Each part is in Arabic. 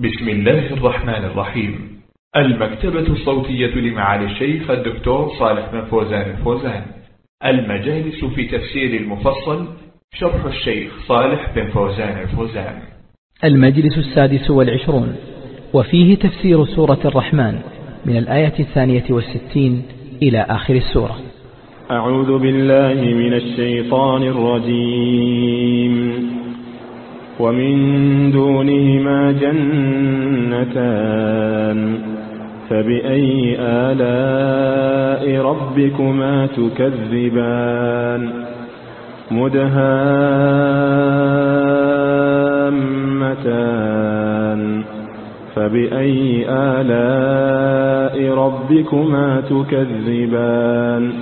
بسم الله الرحمن الرحيم. المكتبة الصوتية لمعالي الشيخ الدكتور صالح بن فوزان الفوزان. المجالس في تفسير المفصل شرح الشيخ صالح بن فوزان الفوزان. المجلس السادس والعشرون. وفيه تفسير سورة الرحمن من الآية الثانية والستين إلى آخر السورة. أعوذ بالله من الشيطان الرجيم. ومن دونهما جنتان فبأي آلاء ربكما تكذبان؟ مدهامتان. فبأي آلاء ربكما تكذبان؟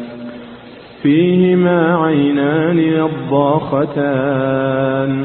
فيهما عينان نضاختان.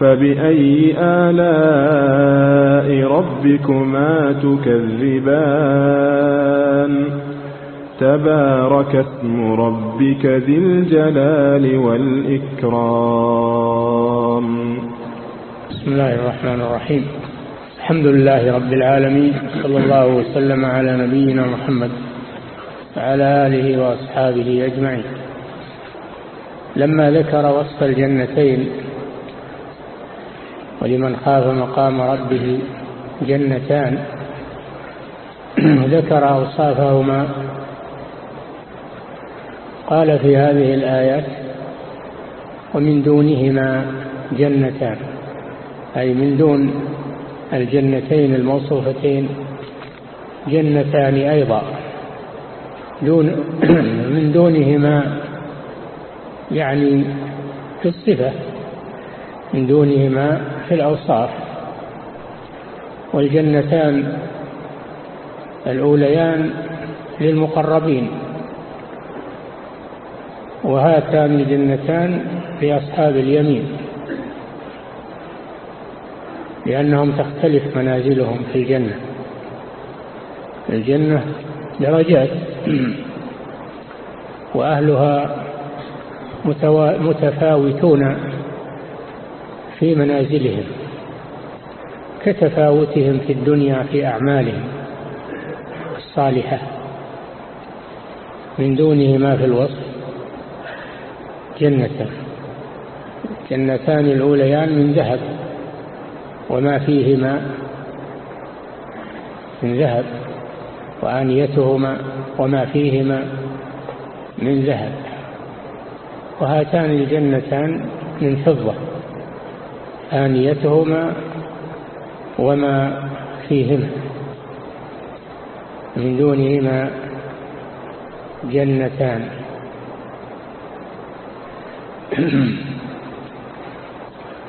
فبأي آلاء ربكما تكذبان؟ تبارك اسم ربك ذي الجلال والإكرام. بسم الله الرحمن الرحيم. الحمد لله رب العالمين صلى الله وسلم على نبينا محمد وعلى آله وأصحابه أجمعين. لما ذكر وصف الجنتين ولمن خاف مقام ربه جنتان. ذكر أوصافهما. قال في هذه الآيات ومن دونهما جنتان. أي من دون الجنتين الموصوفتين جنتان أيضا. دون من دونهما يعني في الصفة. من دونهما في الأوصاف والجنتان الأوليان للمقربين وهاتان الجنتان لأصحاب اليمين لأنهم تختلف منازلهم في الجنة. الجنة درجات وأهلها متفاوتون في منازلهم كتفاوتهم في الدنيا في أعمالهم الصالحة من دونه ما في الوصف جنتان جنتان الأوليان من ذهب وما فيهما من ذهب وآنيتهما وما فيهما من ذهب وهاتان الجنتان من فضة. آنيتهما وما فيهما من دونهما جنتان.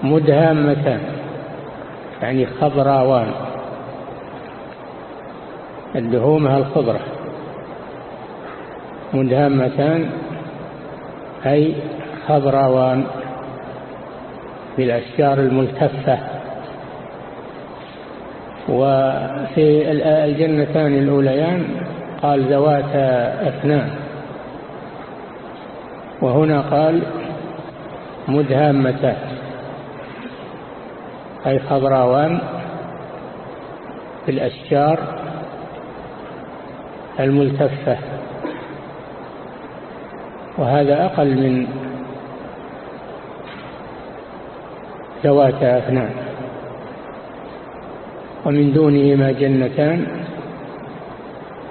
مدهامتان يعني خضراوان. الدهومها الخضرة مدهامتان أي خضراوان. بالأشجار الملتفة. وفي الجنتان الأوليان قال ذواتا أفنان وهنا قال مدهامتان أي خضراوان في الأشجار الملتفة. وهذا أقل من ذوات أفنان ومن دونهما جنتان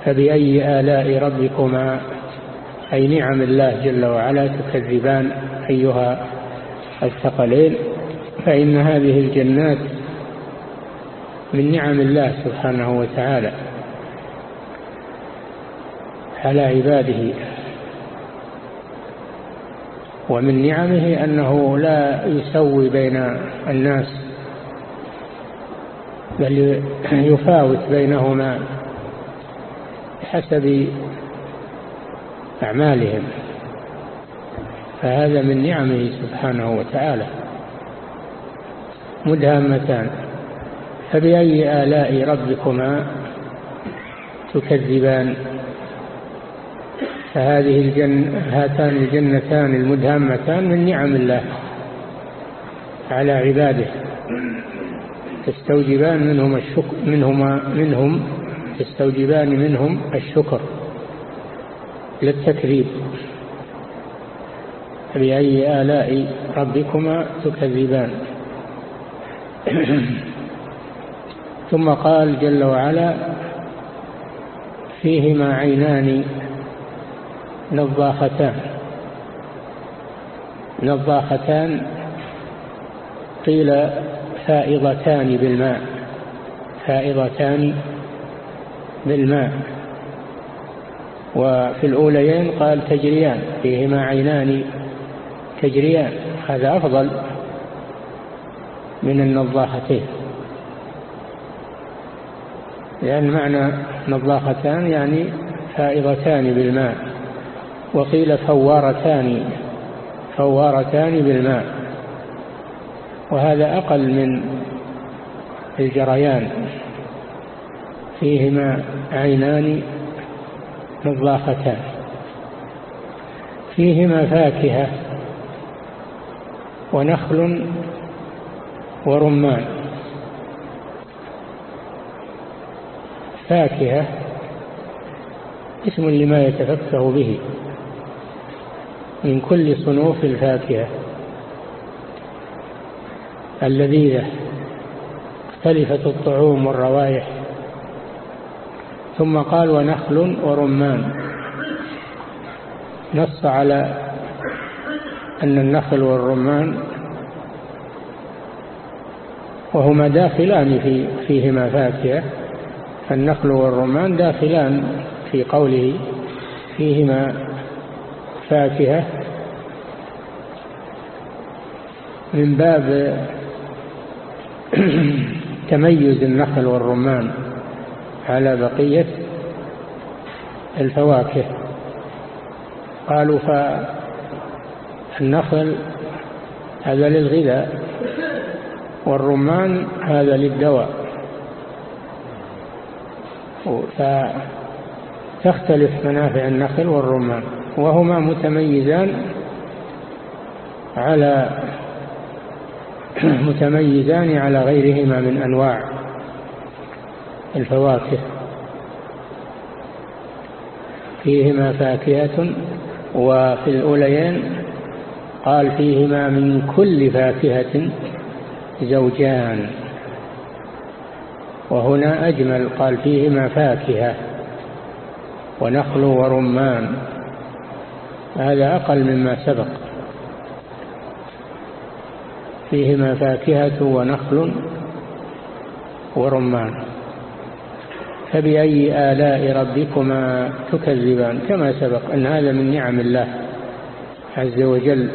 فبأي آلاء ربكما؟ أي نعم الله جل وعلا تكذبان أيها الثقلين. فإن هذه الجنات من نعم الله سبحانه وتعالى على عباده. ومن نعمه أنه لا يسوي بين الناس بل يفاوت بينهما بحسب أعمالهم. فهذا من نعمه سبحانه وتعالى. مدهمتان. فبأي آلاء ربكما تكذبان؟ فهذه الجن هاتان الجنتان المدهمتان من نعم الله على عباده. تستوجبان منهم الشكر منهما منهم تستوجبان منهم الشكر للتكذيب. فبأي آلاء ربكما تكذبان. ثم قال جل وعلا فيهما عينان نضاختان نضاختان قيل فائضتان بالماء. فائضتان بالماء. وفي الأوليين قال تجريان فيهما عينان تجريان. هذا أفضل من النضاختين لأن معنى نضاختان يعني فائضتان بالماء. وقيل فوارتان فوارتان بالماء. وهذا أقل من الجريان. فيهما عينان نضاختان فيهما فاكهة ونخل ورمان. فاكهة اسم لما يتفكه به. من كل صنوف الفاكهة. اللذيذة مختلفة الطعوم والروائح. ثم قال ونخل ورمان. نص على أن النخل والرمان وهما داخلان في فيهما فاكهة. فالنخل والرمان داخلان في قوله فيهما فاكهة من باب تميز النخل والرمان على بقية الفواكه. قالوا فالنخل هذا للغذاء والرمان هذا للدواء. فتختلف منافع النخل والرمان. وهما متميزان على متميزان على غيرهما من أنواع الفواكه. فيهما فاكهة وفي الأوليين قال فيهما من كل فاكهة زوجان. وهنا أجمل قال فيهما فاكهة ونخل ورمان. هذا أقل مما سبق. فيهما فاكهة ونخل ورمان. فبأي آلاء ربكما تكذبان؟ كما سبق أن هذا من نعم الله عز وجل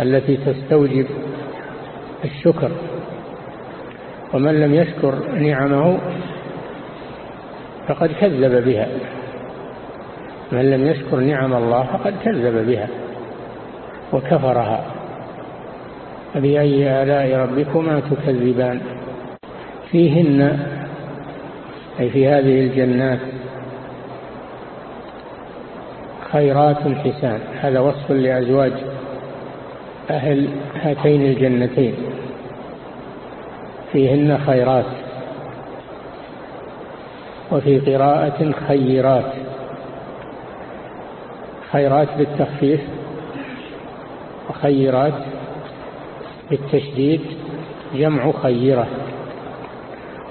التي تستوجب الشكر. ومن لم يشكر نعمه فقد كذب بها. من لم يشكر نعم الله فقد كذب بها وكفرها. فبأي آلاء ربكما تكذبان؟ فيهن أي في هذه الجنات خيرات حسان. هذا وصف لأزواج أهل هاتين الجنتين. فيهن خيرات وفي قراءة خيرات. خيرات بالتخفيف وخيرات بالتشديد جمع خيرة.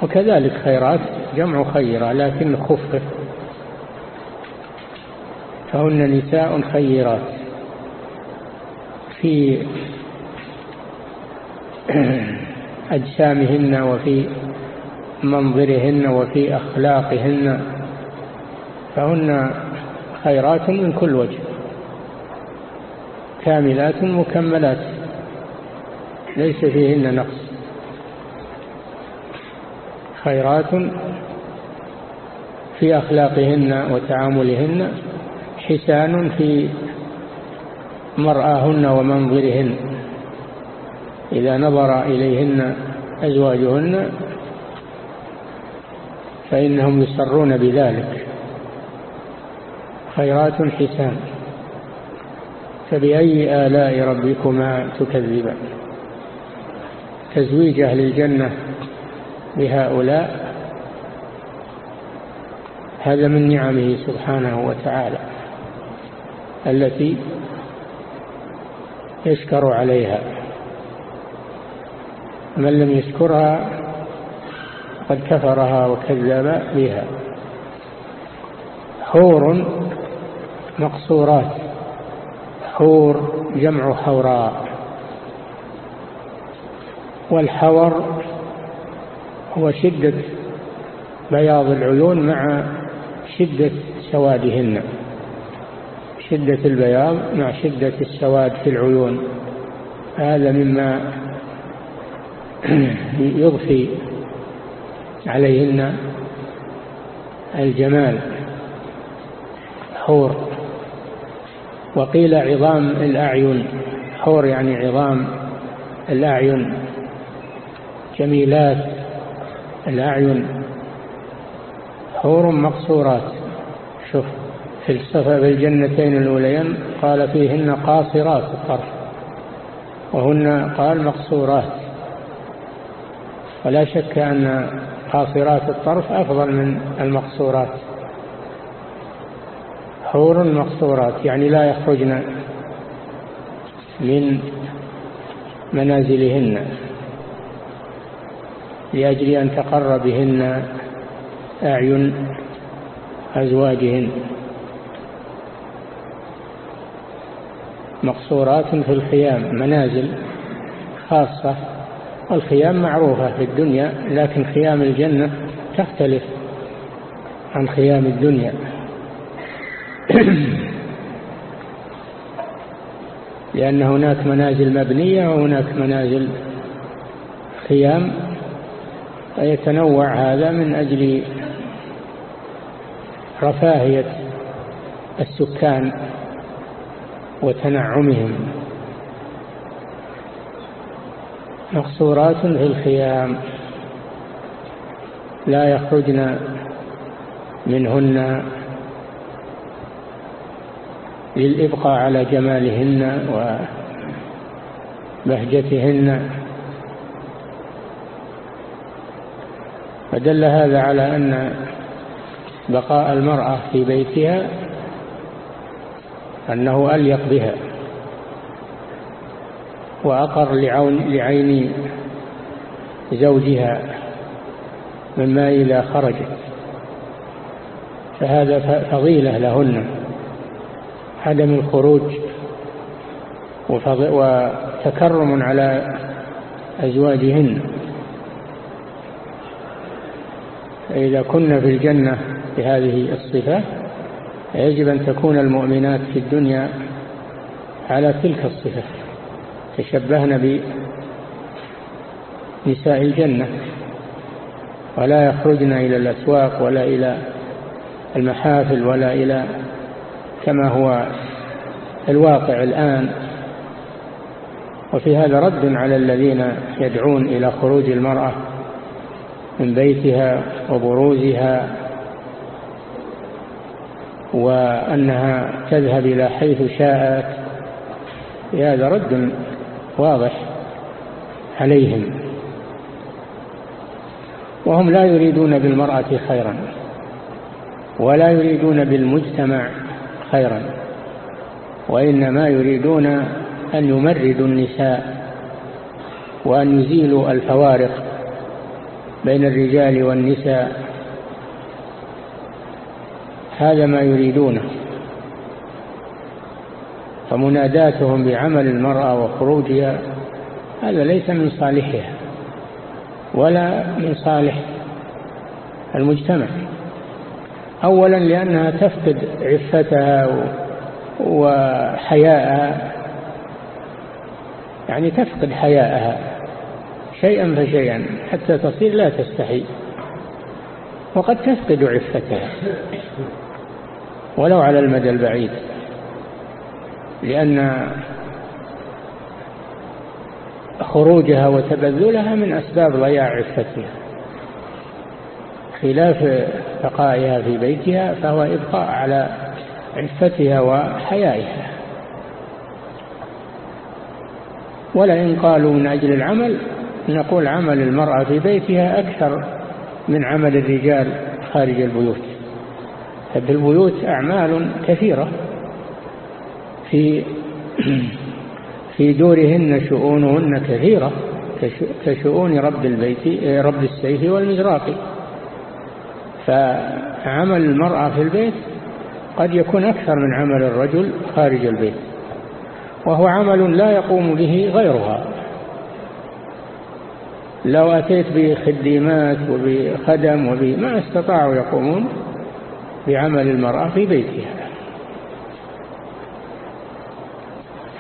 وكذلك خيرات جمع خيرة لكن خفف. فهن نساء خيرات. في أجسامهن وفي منظرهن وفي أخلاقهن فهن خيرات من كل وجه. كاملات مكملات. ليس فيهن نقص. خيرات في أخلاقهن وتعاملهن حسان في مرآهن ومنظرهن. إذا نظر إليهن أزواجهن فإنهم يسرون بذلك. خيرات حسان. فبأي آلاء ربكما تكذبان؟ تزويج أهل الجنة بهؤلاء هذا من نعمه سبحانه وتعالى التي يشكر عليها. من لم يشكرها قد كفرها وكذب بها. حور مقصورات. حور جمع حوراء. والحور هو شدة بياض العيون مع شدة سوادهن. شدة البياض مع شدة السواد في العيون. هذا مما يضفي عليهن الجمال. حور. وقيل عظام الأعين حور يعني عظام الأعين. جميلات الأعين. حور مقصورات. شوف في الصفة بالجنتين الأوليين قال فيهن قاصرات الطرف وهن قال مقصورات. ولا شك أن قاصرات الطرف أفضل من المقصورات. حور مقصورات يعني لا يخرجن من منازلهن لأجل أن تقر بهن أعين أزواجهن. مقصورات في الخيام منازل خاصة. والخيام معروفة في الدنيا لكن خيام الجنة تختلف عن خيام الدنيا. لأن هناك منازل مبنية وهناك منازل خيام فيتنوع هذا من أجل رفاهية السكان وتنعمهم. مقصورات في الخيام لا يخرجن منهن للإبقاء على جمالهن وبهجتهن. فدل هذا على أن بقاء المرأة في بيتها أنه أليق بها وأقر لعين زوجها مما إذا خرجت. فهذا فضيلة لهن. عدم الخروج وتكرم على أزواجهن. إذا كنا في الجنة بهذه الصفة يجب أن تكون المؤمنات في الدنيا على تلك الصفة. تشبهن بنساء الجنة. ولا يخرجن إلى الأسواق ولا إلى المحافل ولا إلى كما هو الواقع الآن. وفي هذا رد على الذين يدعون إلى خروج المرأة من بيتها وبروزها وأنها تذهب إلى حيث شاءت. هذا رد واضح عليهم. وهم لا يريدون بالمرأة خيرا ولا يريدون بالمجتمع خيرا وإنما يريدون أن يمردوا النساء وأن يزيلوا الفوارق بين الرجال والنساء. هذا ما يريدونه. فمناداتهم بعمل المرأة وخروجها هذا ليس من صالحها ولا من صالح المجتمع. أولا لأنها تفقد عفتها وحياءها. يعني تفقد حياءها شيئا فشيئا حتى تصير لا تستحي. وقد تفقد عفتها ولو على المدى البعيد لأن خروجها وتبذلها من أسباب ضياع عفتها. خلاف بقائها في بيتها فهو إبقاء على عفتها وحيائها. ولئن قالوا من أجل العمل نقول عمل المرأة في بيتها أكثر من عمل الرجال خارج البيوت. في البيوت أعمال كثيرة. في في دورهن شؤونهن كثيرة كشؤون رب البيت رب السيف والمزراق. فعمل المرأة في البيت قد يكون أكثر من عمل الرجل خارج البيت وهو عمل لا يقوم به غيرها. لو أتيت بخديمات وبخدم وب ما استطاعوا يقومون بعمل المرأة في بيتها.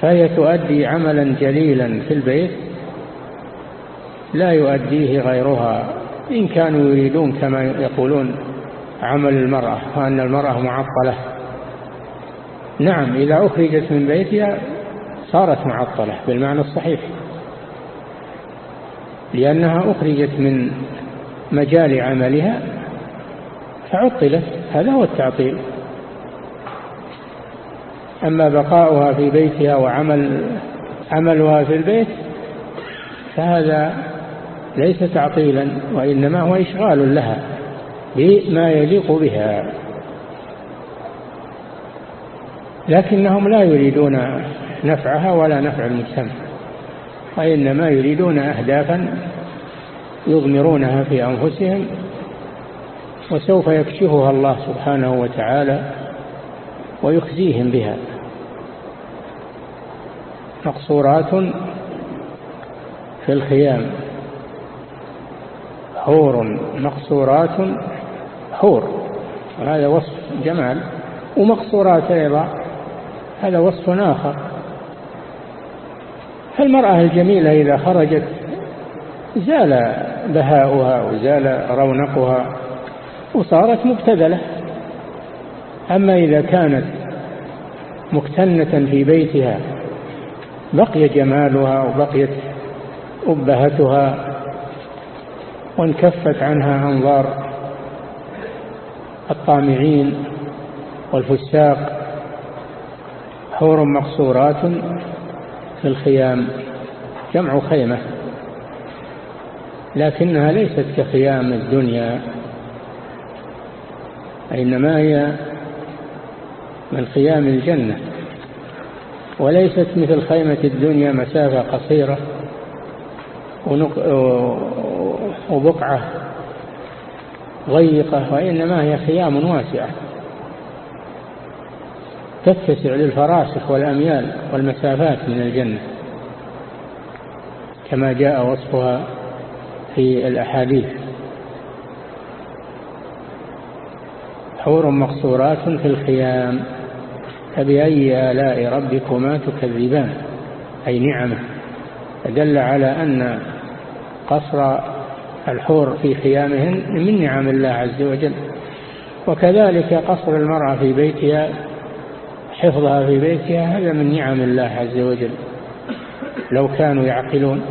فهي تؤدي عملا جليلا في البيت لا يؤديه غيرها. إن كانوا يريدون كما يقولون عمل المرأة وأن المرأة معطلة. نعم إذا أخرجت من بيتها صارت معطلة بالمعنى الصحيح. لأنها أخرجت من مجال عملها فعطلت هذا هو التعطيل. أما بقاؤها في بيتها وعمل عملها في البيت فهذا ليس تعطيلا وإنما هو إشغال لها بما يليق بها. لكنهم لا يريدون نفعها ولا نفع المجتمع وإنما يريدون أهدافا يضمرونها في أنفسهم وسوف يكشفها الله سبحانه وتعالى ويخزيهم بها. مقصورات في الخيام. حور مقصورات حور هذا وصف جمال. ومقصورات أيضا هذا وصف آخر. فالمرأة الجميلة إذا خرجت زال بهاؤها وزال رونقها وصارت مبتذلة. أما إذا كانت مكتنة في بيتها بقي جمالها وبقيت أبهتها وانكفت عنها أنظار الطامعين والفساق حور مقصورات في الخيام جمع خيمة لكنها ليست كخيام الدنيا إنما هي من خيام الجنة وليست مثل خيمة الدنيا مسافة قصيرة وبقعة ضيقة وإنما هي خيام واسعة. تتسع للفراسخ والأميال والمسافات من الجنة كما جاء وصفها في الأحاديث. حور مقصورات في الخيام فبأي آلاء ربكما تكذبان؟ أي نعمة. فدل على أن قصر الحور في خيامهن من نعم الله عز وجل. وكذلك قصر المرأة في بيتها حفظها في بيتها هذا من نعم الله عز وجل. لو كانوا يعقلون.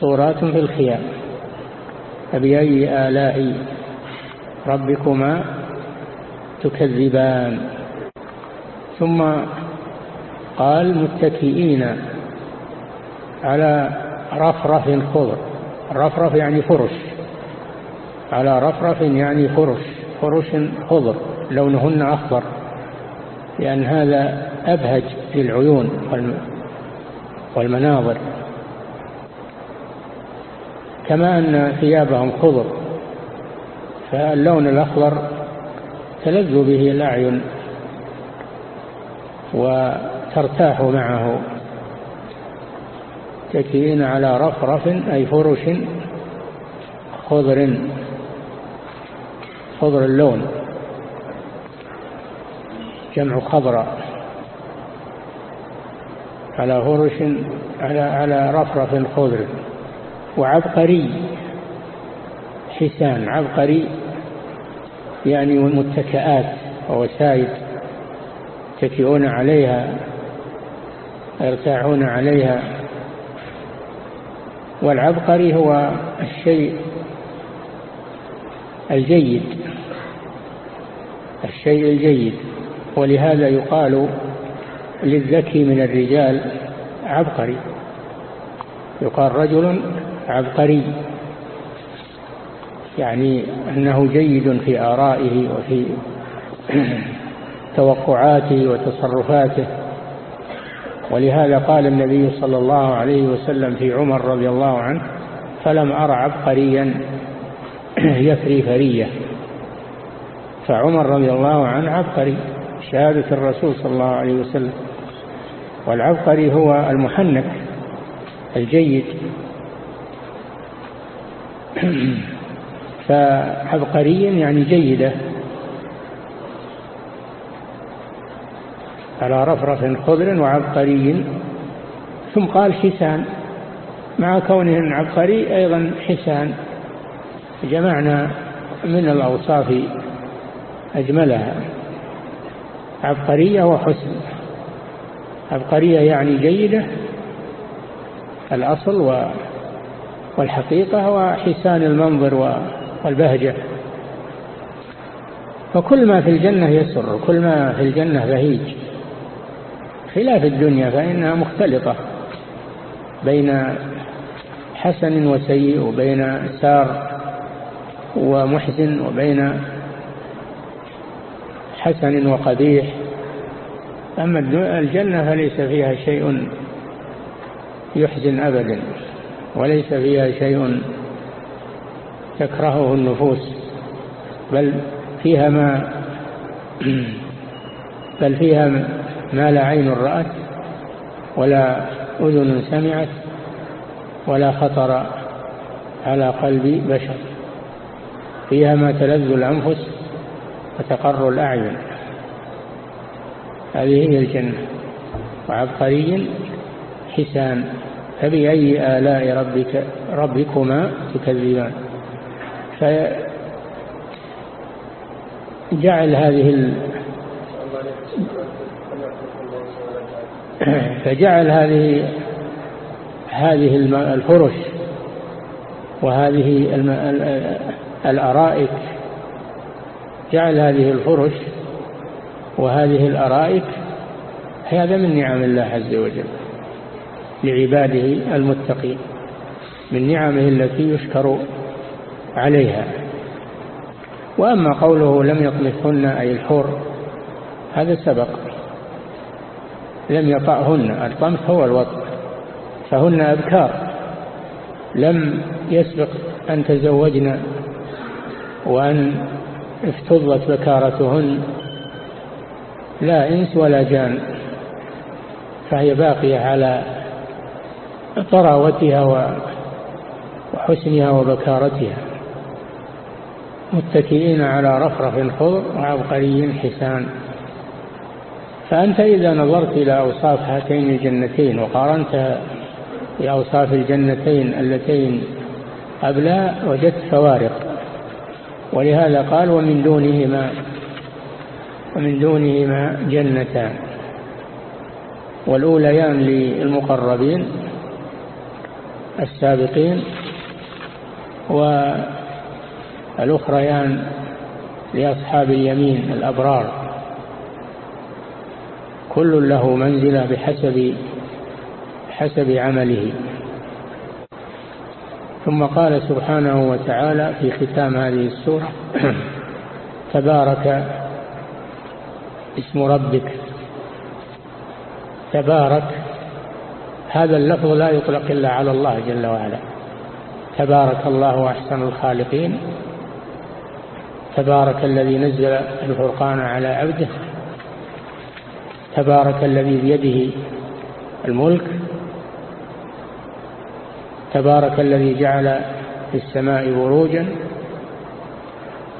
صورات في الخيام. فبأي آلاء ربكما تكذبان. ثم قال متكئين على رفرف خضر. رفرف يعني فرش. على رفرف يعني فرش. فرش خضر لونهن أخضر. لأن هذا أبهج للعيون والمناظر. كما أن ثيابهم خضر فاللون الأخضر تلذ به الأعين وترتاح معه. تكئين على رفرف أي فرش خضر خضر اللون جمع خضراء على فرش على على رفرف خضر. وعبقري حسان عبقري يعني متكئات ووسائد يتكئون عليها يرتاحون عليها. والعبقري هو الشيء الجيد الشيء الجيد. ولهذا يقال للذكي من الرجال عبقري. يقال رجل عبقري يعني أنه جيد في آرائه وفي توقعاته وتصرفاته. ولهذا قال النبي صلى الله عليه وسلم في عمر رضي الله عنه فلم أر عبقريا يفري فرية. فعمر رضي الله عنه عبقري شهادة الرسول صلى الله عليه وسلم. والعبقري هو المحنك الجيد. فعبقري يعني جيدة. على رفرف خضر وعبقري. ثم قال حسان مع كونه عبقري أيضا حسان. جمعنا من الأوصاف أجملها. عبقرية وحسن. عبقرية يعني جيدة الأصل والحقيقة وحسان المنظر والبهجة. فكل ما في الجنة يسر كل ما في الجنة بهيج. خلاف الدنيا فإنها مختلطة بين حسن وسيء وبين سار ومحسن وبين حسن وقبيح. أما الجنة فليس فيها شيء يحزن أبدا وليس فيها شيء تكرهه النفوس بل فيها ما بل فيها ما لا عين رأت ولا أذن سمعت ولا خطر على قلب بشر فيها ما تلذ الأنفس وتقر الأعين. هذه هي الجنة. وعبقري حسان فبأي آلاء ربك ربكما تكذبان؟ فجعل هذه فجعل هذه هذه الفرش وهذه الأرائك جعل هذه الفرش وهذه الأرائك هذا من نعم الله عز وجل لعباده المتقين من نعمه التي يشكر عليها. وأما قوله لم يطمثهن أي الحور هذا سبق. لم يطعهن. الطمث هو الوطن فهن أبكار لم يسبق أن تزوجن وأن افتضت بكارتهن لا إنس ولا جان فهي باقية على طراوتها وحسنها وبكارتها. متكئين على رفرف خضر وعبقري حسان. فأنت إذا نظرت إلى أوصاف هاتين الجنتين وقارنتها بأوصاف الجنتين اللتين قبلها وجدت فوارق. ولهذا قال ومن دونهما ومن دونهما جنتان. والأوليان للمقربين السابقين والأخريان لأصحاب اليمين الأبرار. كل له منزلة بحسب حسب عمله. ثم قال سبحانه وتعالى في ختام هذه السورة تبارك اسم ربك. تبارك هذا اللفظ لا يطلق إلا على الله جل وعلا. تبارك الله أحسن الخالقين. تبارك الذي نزل الفرقان على عبده. تبارك الذي بيده الملك تبارك الذي جعل في السماء بروجا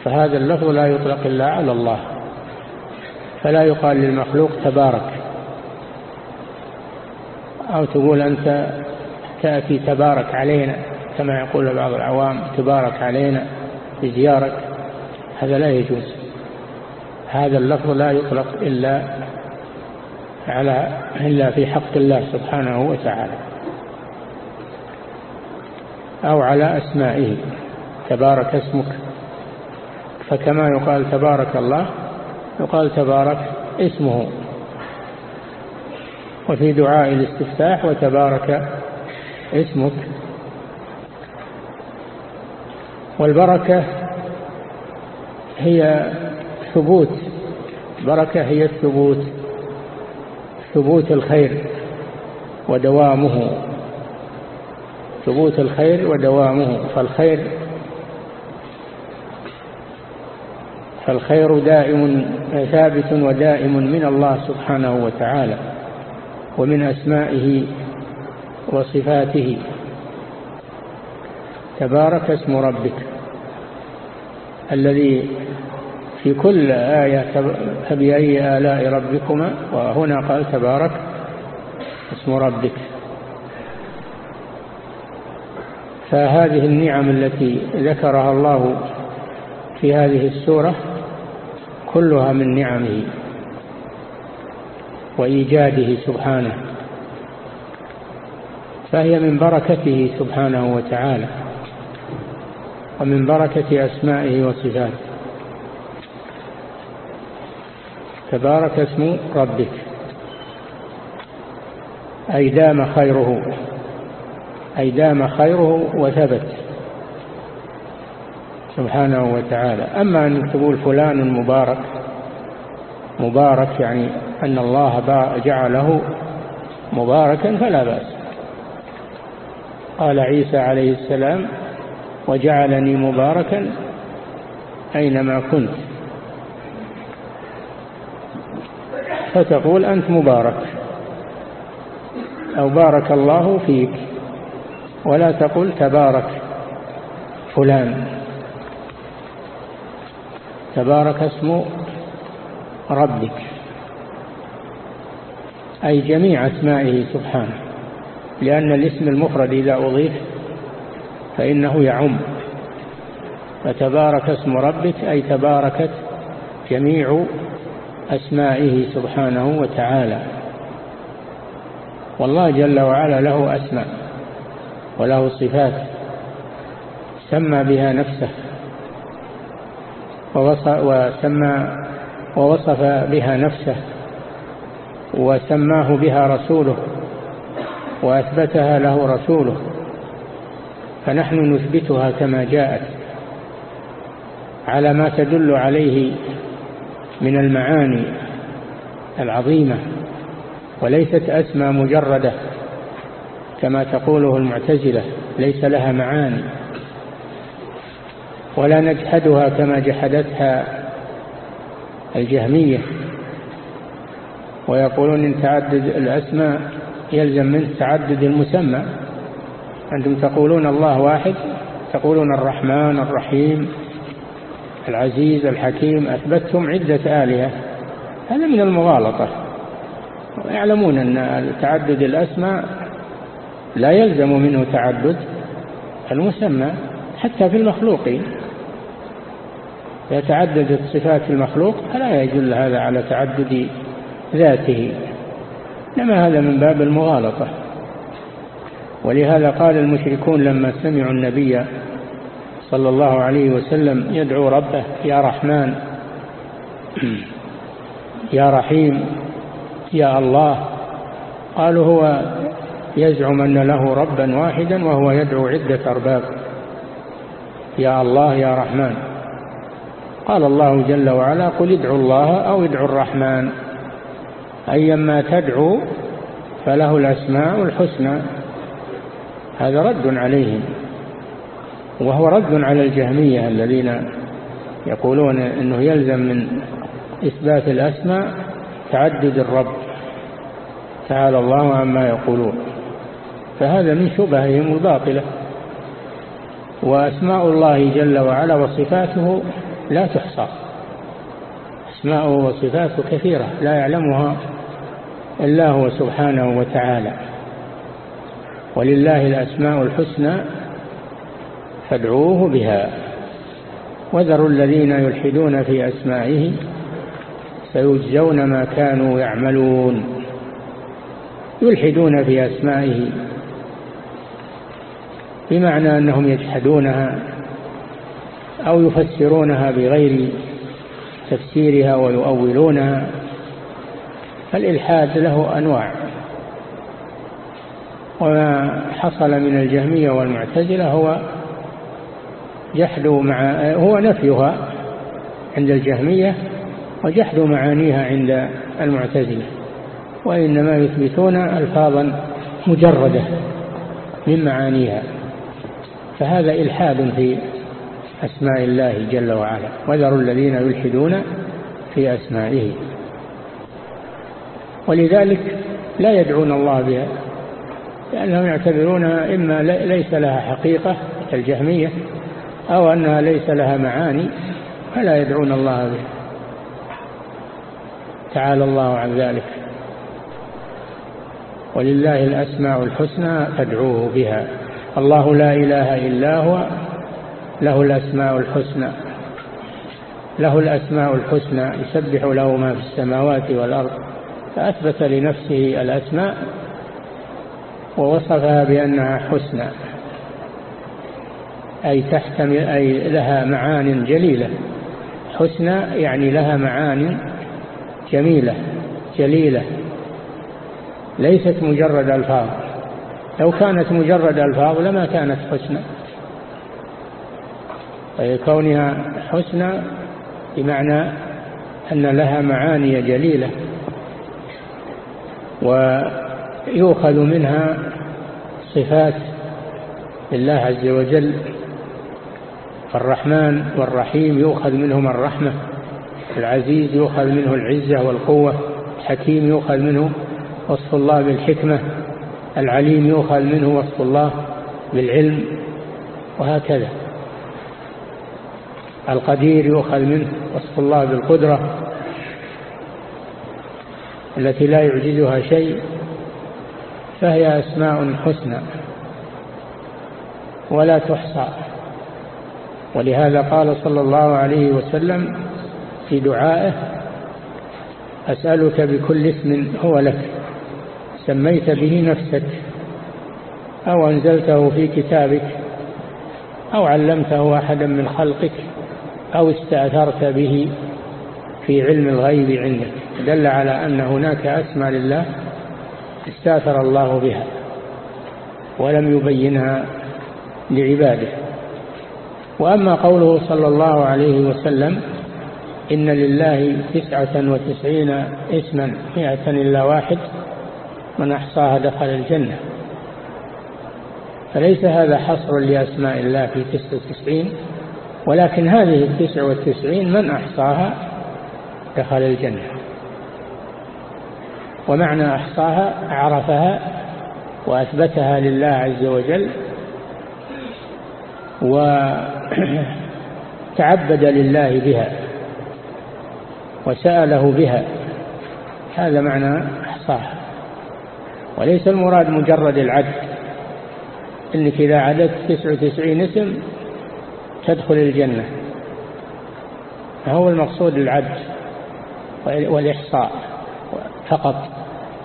فهذا اللفظ لا يطلق إلا على الله فلا يقال للمخلوق تبارك. أو تقول أنت تأتي تبارك علينا كما يقول بعض العوام تبارك علينا بزيارك هذا لا يجوز هذا اللفظ لا يطلق إلا على إلا في حق الله سبحانه وتعالى أو على أسمائه. تبارك اسمك. فكما يقال تبارك الله يقال تبارك اسمه. وفي دعاء الاستفتاح وتبارك اسمك. والبركة هي ثبوت. بركة هي الثبوت. ثبوت الخير ودوامه. ثبوت الخير ودوامه. فالخير فالخير دائم ثابت ودائم من الله سبحانه وتعالى ومن أسمائه وصفاته. تبارك اسم ربك الذي في كل آية فبأي آلاء ربكما وهنا قال تبارك اسم ربك. فهذه النعم التي ذكرها الله في هذه السورة كلها من نعمه وإيجاده سبحانه فهي من بركته سبحانه وتعالى ومن بركة أسمائه وصفاته. تبارك اسم ربك. أي دام خيره. أي دام خيره وثبت. سبحانه وتعالى. أما أن تقول فلان مبارك. مبارك يعني أن الله جعله مباركا فلا بأس. قال عيسى عليه السلام وجعلني مباركا أينما كنت. فتقول أنت مبارك. أو بارك الله فيك. ولا تقل تبارك فلان. تبارك اسم ربك. أي جميع أسمائه سبحانه. لأن الاسم المفرد إذا أضيف فإنه يعم. فتبارك اسم ربك أي تباركت جميع أسمائه سبحانه وتعالى. والله جل وعلا له أسماء وله صفات سمى بها نفسه وسمى ووصف بها نفسه وسماه بها رسوله وأثبتها له رسوله. فنحن نثبتها كما جاءت على ما تدل عليه من المعاني العظيمة وليست أسمى مجردة كما تقوله المعتزلة ليس لها معاني. ولا نجحدها كما جحدتها الجهمية. ويقولون إن تعدد الأسماء يلزم منه تعدد المسمى. أنتم تقولون الله واحد تقولون الرحمن الرحيم العزيز الحكيم أثبتتم عدة آلهة. هذا من المغالطة. ويعلمون أن تعدد الأسماء لا يلزم منه تعدد المسمى حتى في المخلوقين. إذا تعددت صفات المخلوق فلا يدل هذا على تعدد ذاته. إنما هذا من باب المغالطة. ولهذا قال المشركون لما سمعوا النبي صلى الله عليه وسلم يدعو ربه يا رحمن يا رحيم يا الله. قالوا هو يزعم أن له ربا واحدا وهو يدعو عدة أرباب. يا الله يا رحمن. قال الله جل وعلا قل ادعوا الله أو ادعوا الرحمن. أيما تدعو فله الأسماء الحسنى. هذا رد عليهم. وهو رد على الجهمية الذين يقولون أنه يلزم من إثبات الأسماء تعدد الرب. تعالى الله عما يقولون. فهذا من شبههم الباطلة. وأسماء الله جل وعلا وصفاته لا تحصى. أسماءه وصفاته كثيرة لا يعلمها إلا هو سبحانه وتعالى. ولله الأسماء الحسنى فادعوه بها. وذروا الذين يلحدون في أسمائه سيجزون ما كانوا يعملون. يلحدون في أسمائه بمعنى أنهم يجحدونها أو يفسرونها بغير تفسيرها ويؤولونها. الإلحاد له أنواع. وما حصل من الجهمية والمعتزلة هو جحد مع هو نفيها عند الجهمية وجحد معانيها عند المعتزلة وإنما يثبتون ألفاظا مجردة من معانيها. فهذا إلحاد في أسماء الله جل وعلا وذروا الذين يلحدون في أسمائه. ولذلك لا يدعون الله بها لأنهم يعتبرونها إما ليس لها حقيقة كالجهمية أو أنها ليس لها معاني فلا يدعون الله بها. تعالى الله عن ذلك. ولله الأسماء الحسنى فادعوه بها. الله لا إله إلا هو له الأسماء الحسنى له الأسماء الحسنى يسبح له ما في السماوات والأرض فأثبت لنفسه الأسماء ووصفها بأنها حسنى. أي تحتمل أي لها معان جليلة. حسنى يعني لها معان جميلة جليلة. ليست مجرد ألفاظ. لو كانت مجرد ألفاظ لما كانت حسنى. كونها حسنى بمعنى أن لها معاني جليلة. ويؤخذ منها صفات الله عز وجل. الرحمن والرحيم يؤخذ منهما الرحمة العزيز يؤخذ منه العزة والقوة الحكيم يؤخذ منه وصف الله بالحكمة العليم يؤخذ منه وصف الله بالعلم وهكذا. القدير يؤخذ منه وصف الله بالقدرة التي لا يعجزها شيء فهي أسماء حسنى ولا تحصى. ولهذا قال صلى الله عليه وسلم في دعائه أسألك بكل اسم هو لك سميت به نفسك أو أنزلته في كتابك أو علمته أحدا من خلقك أو استأثرت به في علم الغيب عندك. دل على أن هناك أسمى لله استأثر الله بها ولم يبينها لعباده. وأما قوله صلى الله عليه وسلم إن لله تسعة وتسعين اسما مئة إلا واحد من أحصاها دخل الجنة. فليس هذا حصر لأسماء الله في تسعة وتسعين ولكن هذه التسع والتسعين من أحصاها دخل الجنة. ومعنى أحصاها عرفها وأثبتها لله عز وجل وتعبد لله بها وسأله بها. هذا معنى أحصاها وليس المراد مجرد العد إذا عددت تسع وتسعين اسم تدخل الجنة. فهو المقصود العد والإحصاء فقط.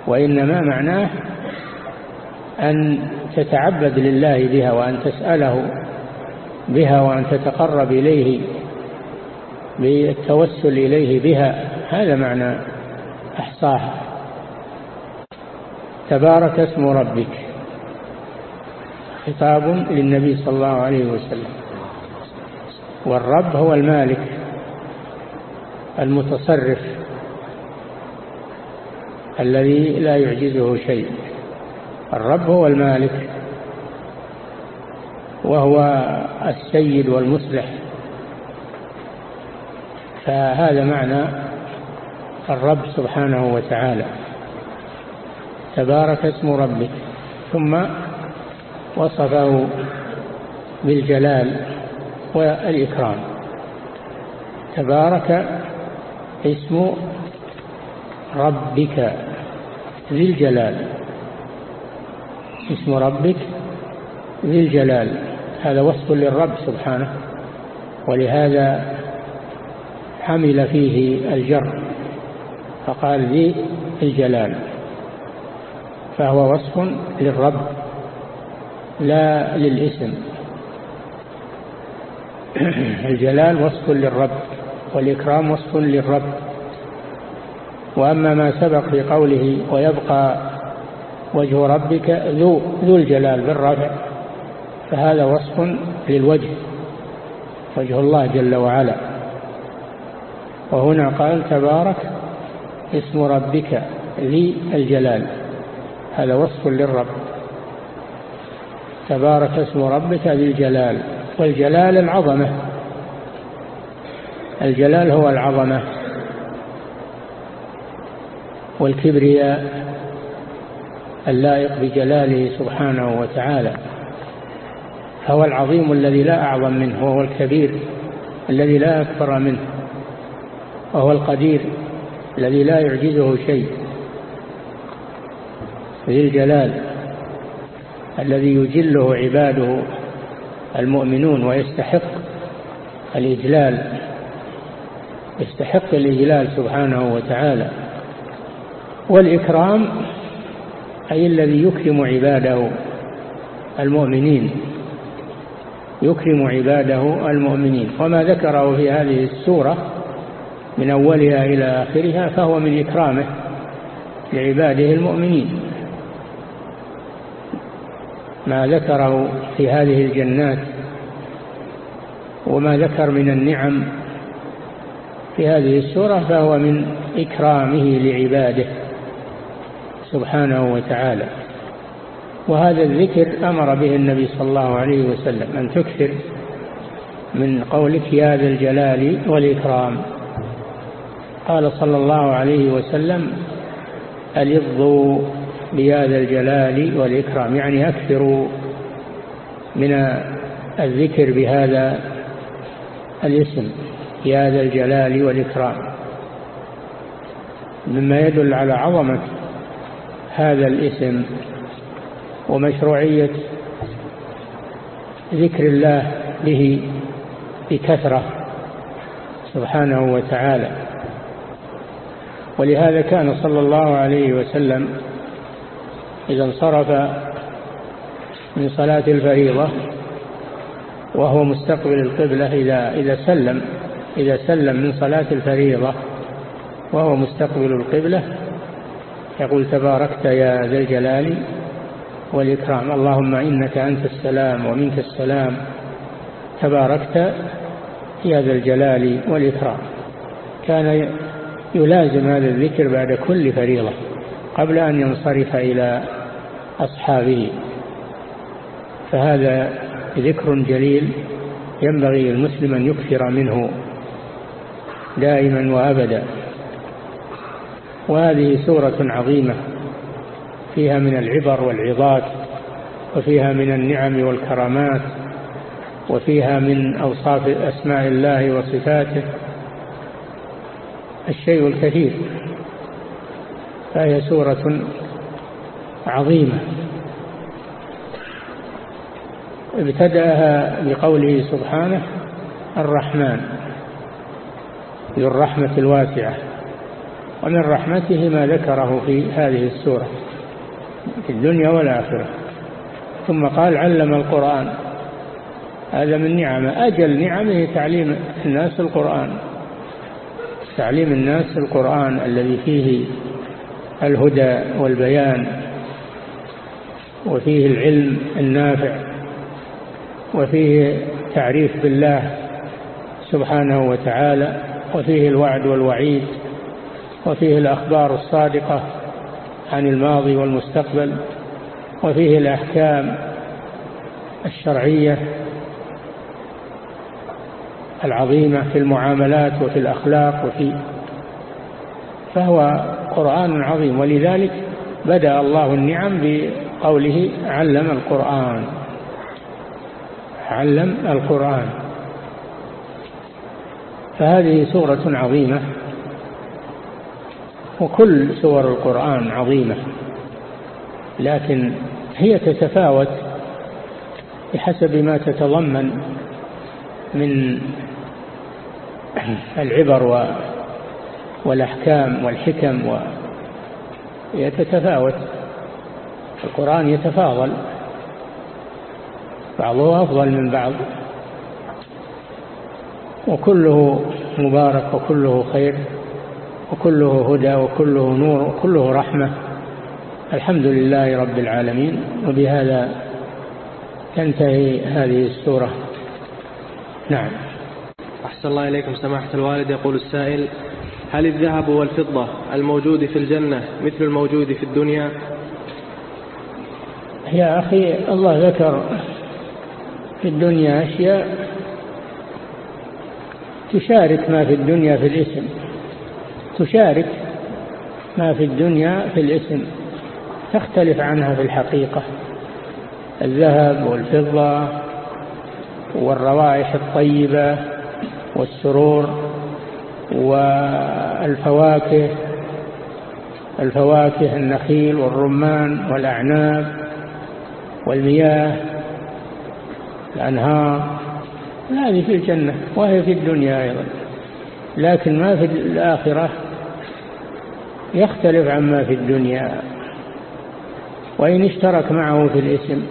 وإنما معناه أن تتعبد لله بها وأن تسأله بها وأن تتقرب إليه بالتوسل إليه بها هذا معنى أحصاها. تبارك اسم ربك. خطاب للنبي صلى الله عليه وسلم. والرب هو المالك المتصرف الذي لا يعجزه شيء. الرب هو المالك. وهو السيد والمصلح. فهذا معنى الرب سبحانه وتعالى. تبارك اسم ربك ثم وصفه بالجلال والإكرام. تبارك اسم ربك ذي الجلال. اسم ربك ذي الجلال. هذا وصف للرب سبحانه ولهذا حمل فيه الجر فقال ذي الجلال فهو وصف للرب لا للاسم. الجلال وصف للرب والإكرام وصف للرب. وأما ما سبق في قوله ويبقى وجه ربك ذو, ذو الجلال بالرفع. فهذا وصف للوجه وجه الله جل وعلا. وهنا قال تبارك اسم ربك ذي الجلال هذا وصف للرب. تبارك اسم ربك ذي الجلال والجلال العظمة. الجلال هو العظمة. والكبرياء اللائق بجلاله سبحانه وتعالى. فهو العظيم الذي لا أعظم منه وهو الكبير الذي لا أكبر منه وهو القدير الذي لا يعجزه شيء. ذي الجلال الذي يجله عباده المؤمنون ويستحق الإجلال يستحق الإجلال سبحانه وتعالى. والإكرام أي الذي يكرم عباده المؤمنين. يكرم عباده المؤمنين. وما ذكره في هذه السورة من أولها إلى آخرها فهو من إكرامه لعباده المؤمنين. ما ذكره في هذه الجنات وما ذكر من النعم في هذه السورة فهو من إكرامه لعباده سبحانه وتعالى. وهذا الذكر أمر به النبي صلى الله عليه وسلم أن تكثر من قولك يا ذا الجلال والإكرام. قال صلى الله عليه وسلم ألظوا بيا ذا الجلال والإكرام. يعني أكثروا من الذكر بهذا الاسم يا ذا الجلال والإكرام. مما يدل على عظمة هذا الاسم ومشروعية ذكر الله به بكثرة سبحانه وتعالى. ولهذا كان صلى الله عليه وسلم إذا انصرف من صلاة الفريضة وهو مستقبل القبلة إذا, إذا سلم إذا سلم من صلاة الفريضة وهو مستقبل القبلة يقول تباركت يا ذا الجلال والإكرام. اللهم إنك أنت السلام ومنك السلام. تباركت يا ذا الجلال والإكرام. كان يلازم هذا الذكر بعد كل فريضة قبل أن ينصرف إلى أصحابه. فهذا ذكر جليل ينبغي المسلم أن يكثر منه دائما وأبدا. وهذه سورة عظيمة. فيها من العبر والعظات وفيها من النعم والكرامات وفيها من أوصاف أسماء الله وصفاته الشيء الكثير. فهي سورة عظيمة. ابتدأها بقوله سبحانه الرحمن ذو الرحمة الواسعة. ومن رحمته ما ذكره في هذه السورة. في الدنيا والآخرة. ثم قال علم القرآن. هذا من نعمة. أجل نعمه تعليم الناس القرآن. تعليم الناس القرآن الذي فيه الهدى والبيان وفيه العلم النافع وفيه تعريف بالله سبحانه وتعالى وفيه الوعد والوعيد وفيه الأخبار الصادقة عن الماضي والمستقبل وفيه الأحكام الشرعية العظيمة في المعاملات وفي الأخلاق وفي فهو قرآن عظيم. ولذلك بدأ الله النعم بقوله علم القرآن. علم القرآن. فهذه سورة عظيمة. وكل سور القرآن عظيمة لكن هي تتفاوت بحسب ما تتضمن من العبر والأحكام والحكم يتتفاوت القرآن يتفاضل بعضه أفضل من بعض وكله مبارك وكله خير. وكله هدى وكله نور وكله رحمة. الحمد لله رب العالمين. وبهذا تنتهي هذه السورة. نعم. أحسن الله إليكم. سماحة الوالد يقول السائل هل الذهب والفضة الموجود في الجنة مثل الموجود في الدنيا؟ يا أخي الله ذكر في الدنيا أشياء تشارك ما في الدنيا في الاسم تشارك ما في الدنيا في الاسم تختلف عنها في الحقيقة الذهب والفضة والروائح الطيبة والسرور والفواكه الفواكه النخيل والرمان والأعناب والمياه الأنهار هذه في الجنة وهي في الدنيا أيضا لكن ما في الآخرة يختلف عما في الدنيا وإن اشترك معه في الاسم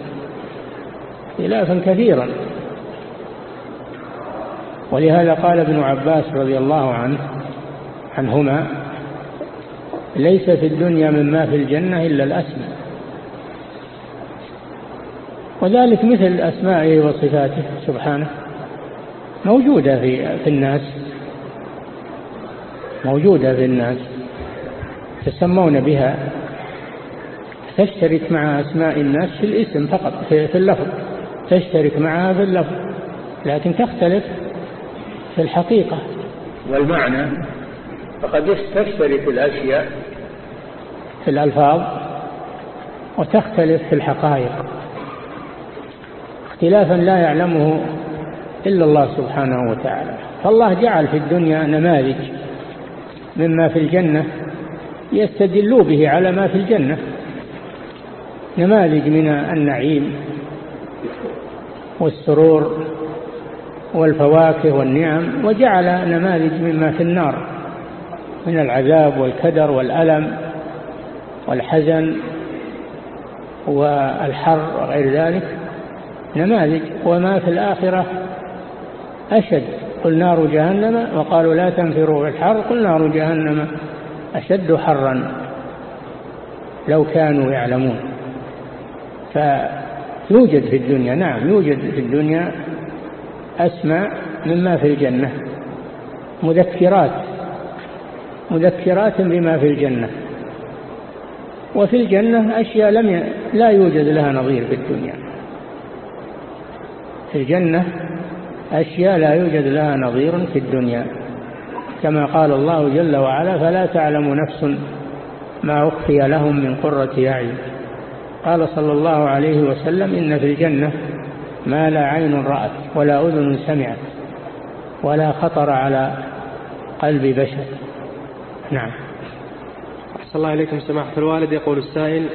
خلافا كثيرا. ولهذا قال ابن عباس رضي الله عنه عنهما ليس في الدنيا مما في الجنة إلا الأسماء. وذلك مثل أسمائه وصفاته سبحانه موجودة في, في الناس موجودة في الناس. تسمون بها تشترك مع أسماء الناس في الاسم فقط في اللفظ. تشترك معها في اللفظ لكن تختلف في الحقيقة. والمعنى فقد تشترك الأشياء في الألفاظ وتختلف في الحقائق. اختلافا لا يعلمه إلا الله سبحانه وتعالى. فالله جعل في الدنيا نماذج مما في الجنة يستدلوا به على ما في الجنة. نماذج من النعيم والسرور والفواكه والنعم وجعل نماذج مما في النار من العذاب والكدر والألم والحزن والحر وغير ذلك. نماذج. وما في الآخرة أشد. قل نار جهنم وقالوا لا تنفروا في الحر قل نار جهنم. أشد حرا لو كانوا يعلمون. فيوجد في الدنيا نعم يوجد في الدنيا أسماء مما في الجنة مذكرات مذكرات بما في الجنة. وفي الجنة أشياء لم ي... لا يوجد لها نظير في الدنيا. في الجنة أشياء لا يوجد لها نظير في الدنيا. كما قال الله جل وعلا فلا تعلم نفس ما أخفي لهم من قرة أعين. قال صلى الله عليه وسلم إن في الجنة ما لا عين رأت ولا أذن سمعت ولا خطر على قلب بشر. نعم. أحسن الله إليكم سماحة الوالد. يقول السائل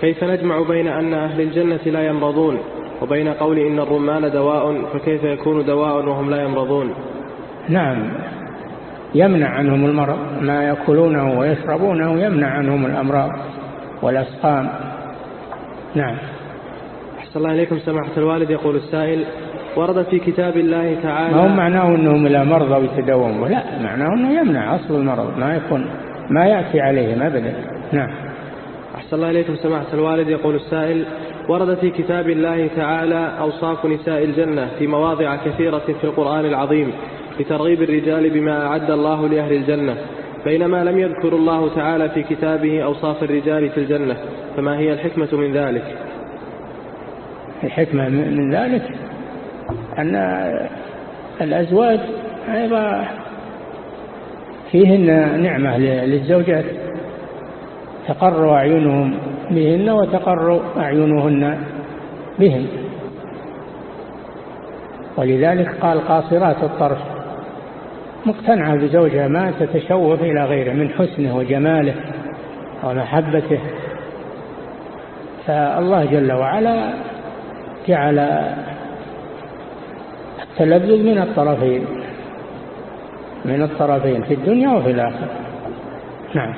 كيف نجمع بين أن أهل الجنة لا يمرضون وبين قول إن الرمان دواء فكيف يكون دواء وهم لا يمرضون نعم. يمنع عنهم المرض ما يأكلونه ويشربونه يمنع عنهم الأمراض والأسقام. نعم. أحسن الله إليكم سماحة الوالد. يقول السائل ورد في كتاب الله تعالى ما هو معناه أنهم لا مرضى ويتداوموا لا معناه أنه يمنع أصل المرض ما يكون ما يأتي عليهم أبدا. نعم. أحسن الله إليكم سماحة الوالد. يقول السائل ورد في كتاب الله تعالى أوصاف نساء الجنة في مواضع كثيرة في القرآن العظيم. لترغيب الرجال بما أعد الله لأهل الجنة بينما لم يذكر الله تعالى في كتابه أوصاف الرجال في الجنة فما هي الحكمة من ذلك؟ الحكمة من ذلك أن الأزواج أيضا فيهن نعمة للزوجات تقر أعينهم بهن وتقر أعينهن بهم ولذلك قال قاصرات الطرف مقتنعة بزوجها ما تتشوف إلى غيره من حسنه وجماله ومحبته. فالله جل وعلا جعل التلذذ من الطرفين من الطرفين في الدنيا وفي الآخرة. نعم.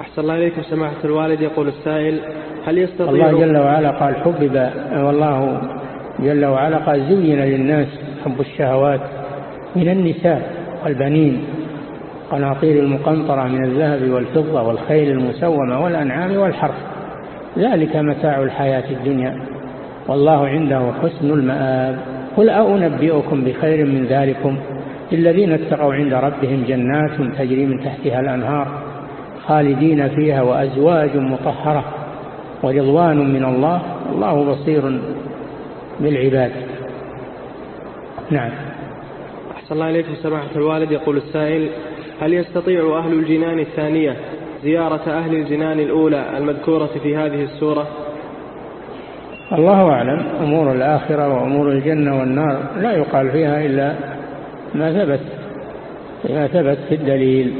أحسن الله إليكم سماحة الوالد. يقول السائل هل يستطيع الله جل وعلا قال حبب والله جل وعلا قال زين للناس حب الشهوات من النساء. والبنين قناطير المقنطرة من الذهب والفضة والخيل المسومة والأنعام والحرف ذلك متاع الحياة الدنيا. والله عنده حسن المآب. قل أنبئكم بخير من ذلكم؟ الذين اتقوا عند ربهم جنات تجري من تحتها الأنهار خالدين فيها وأزواج مطهرة ورضوان من الله. الله بصير بالعباد. نعم. أحسن الله إليكم سماحة الوالد يقول السائل هل يستطيع أهل الجنان الثانية زيارة أهل الجنان الأولى المذكورة في هذه السورة؟ الله أعلم. أمور الآخرة وأمور الجنة والنار لا يقال فيها إلا ما ثبت ما ثبت في الدليل.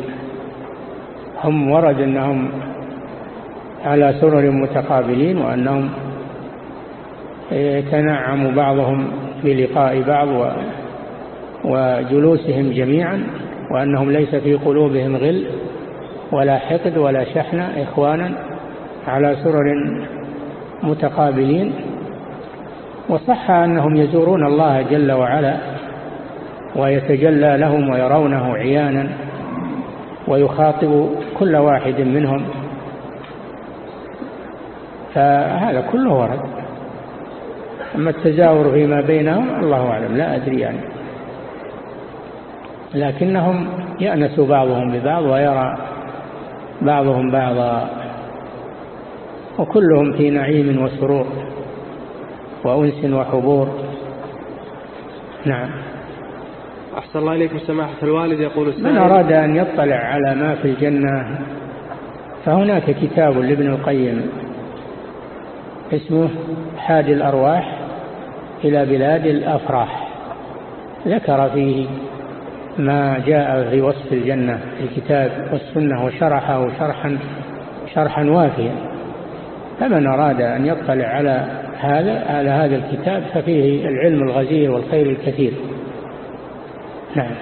هم ورد أنهم على سرر متقابلين وأنهم يتنعم بعضهم بلقاء بعض وجلوسهم جميعا وأنهم ليس في قلوبهم غل ولا حقد ولا شحن إخوانا على سرر متقابلين. وصح أنهم يزورون الله جل وعلا ويتجلى لهم ويرونه عيانا ويخاطب كل واحد منهم. فهذا كله ورد. أما التزاور فيما بينهم الله أعلم لا أدري يعني. لكنهم يأنس بعضهم ببعض ويرى بعضهم بعضا وكلهم في نعيم وسرور وأنس وحبور. نعم. أحسن الله إليكم سماحة الوالد. يقول السائل من أراد أن يطلع على ما في الجنة فهناك كتاب لابن القيم اسمه حاد الأرواح إلى بلاد الأفراح. ذكر فيه ما جاء في وصف الجنة في الكتاب والسنة وشرحه شرحا شرحا وافيا. فمن أراد أن يطلع على هذا على هذا الكتاب ففيه العلم الغزير والخير الكثير. نعم.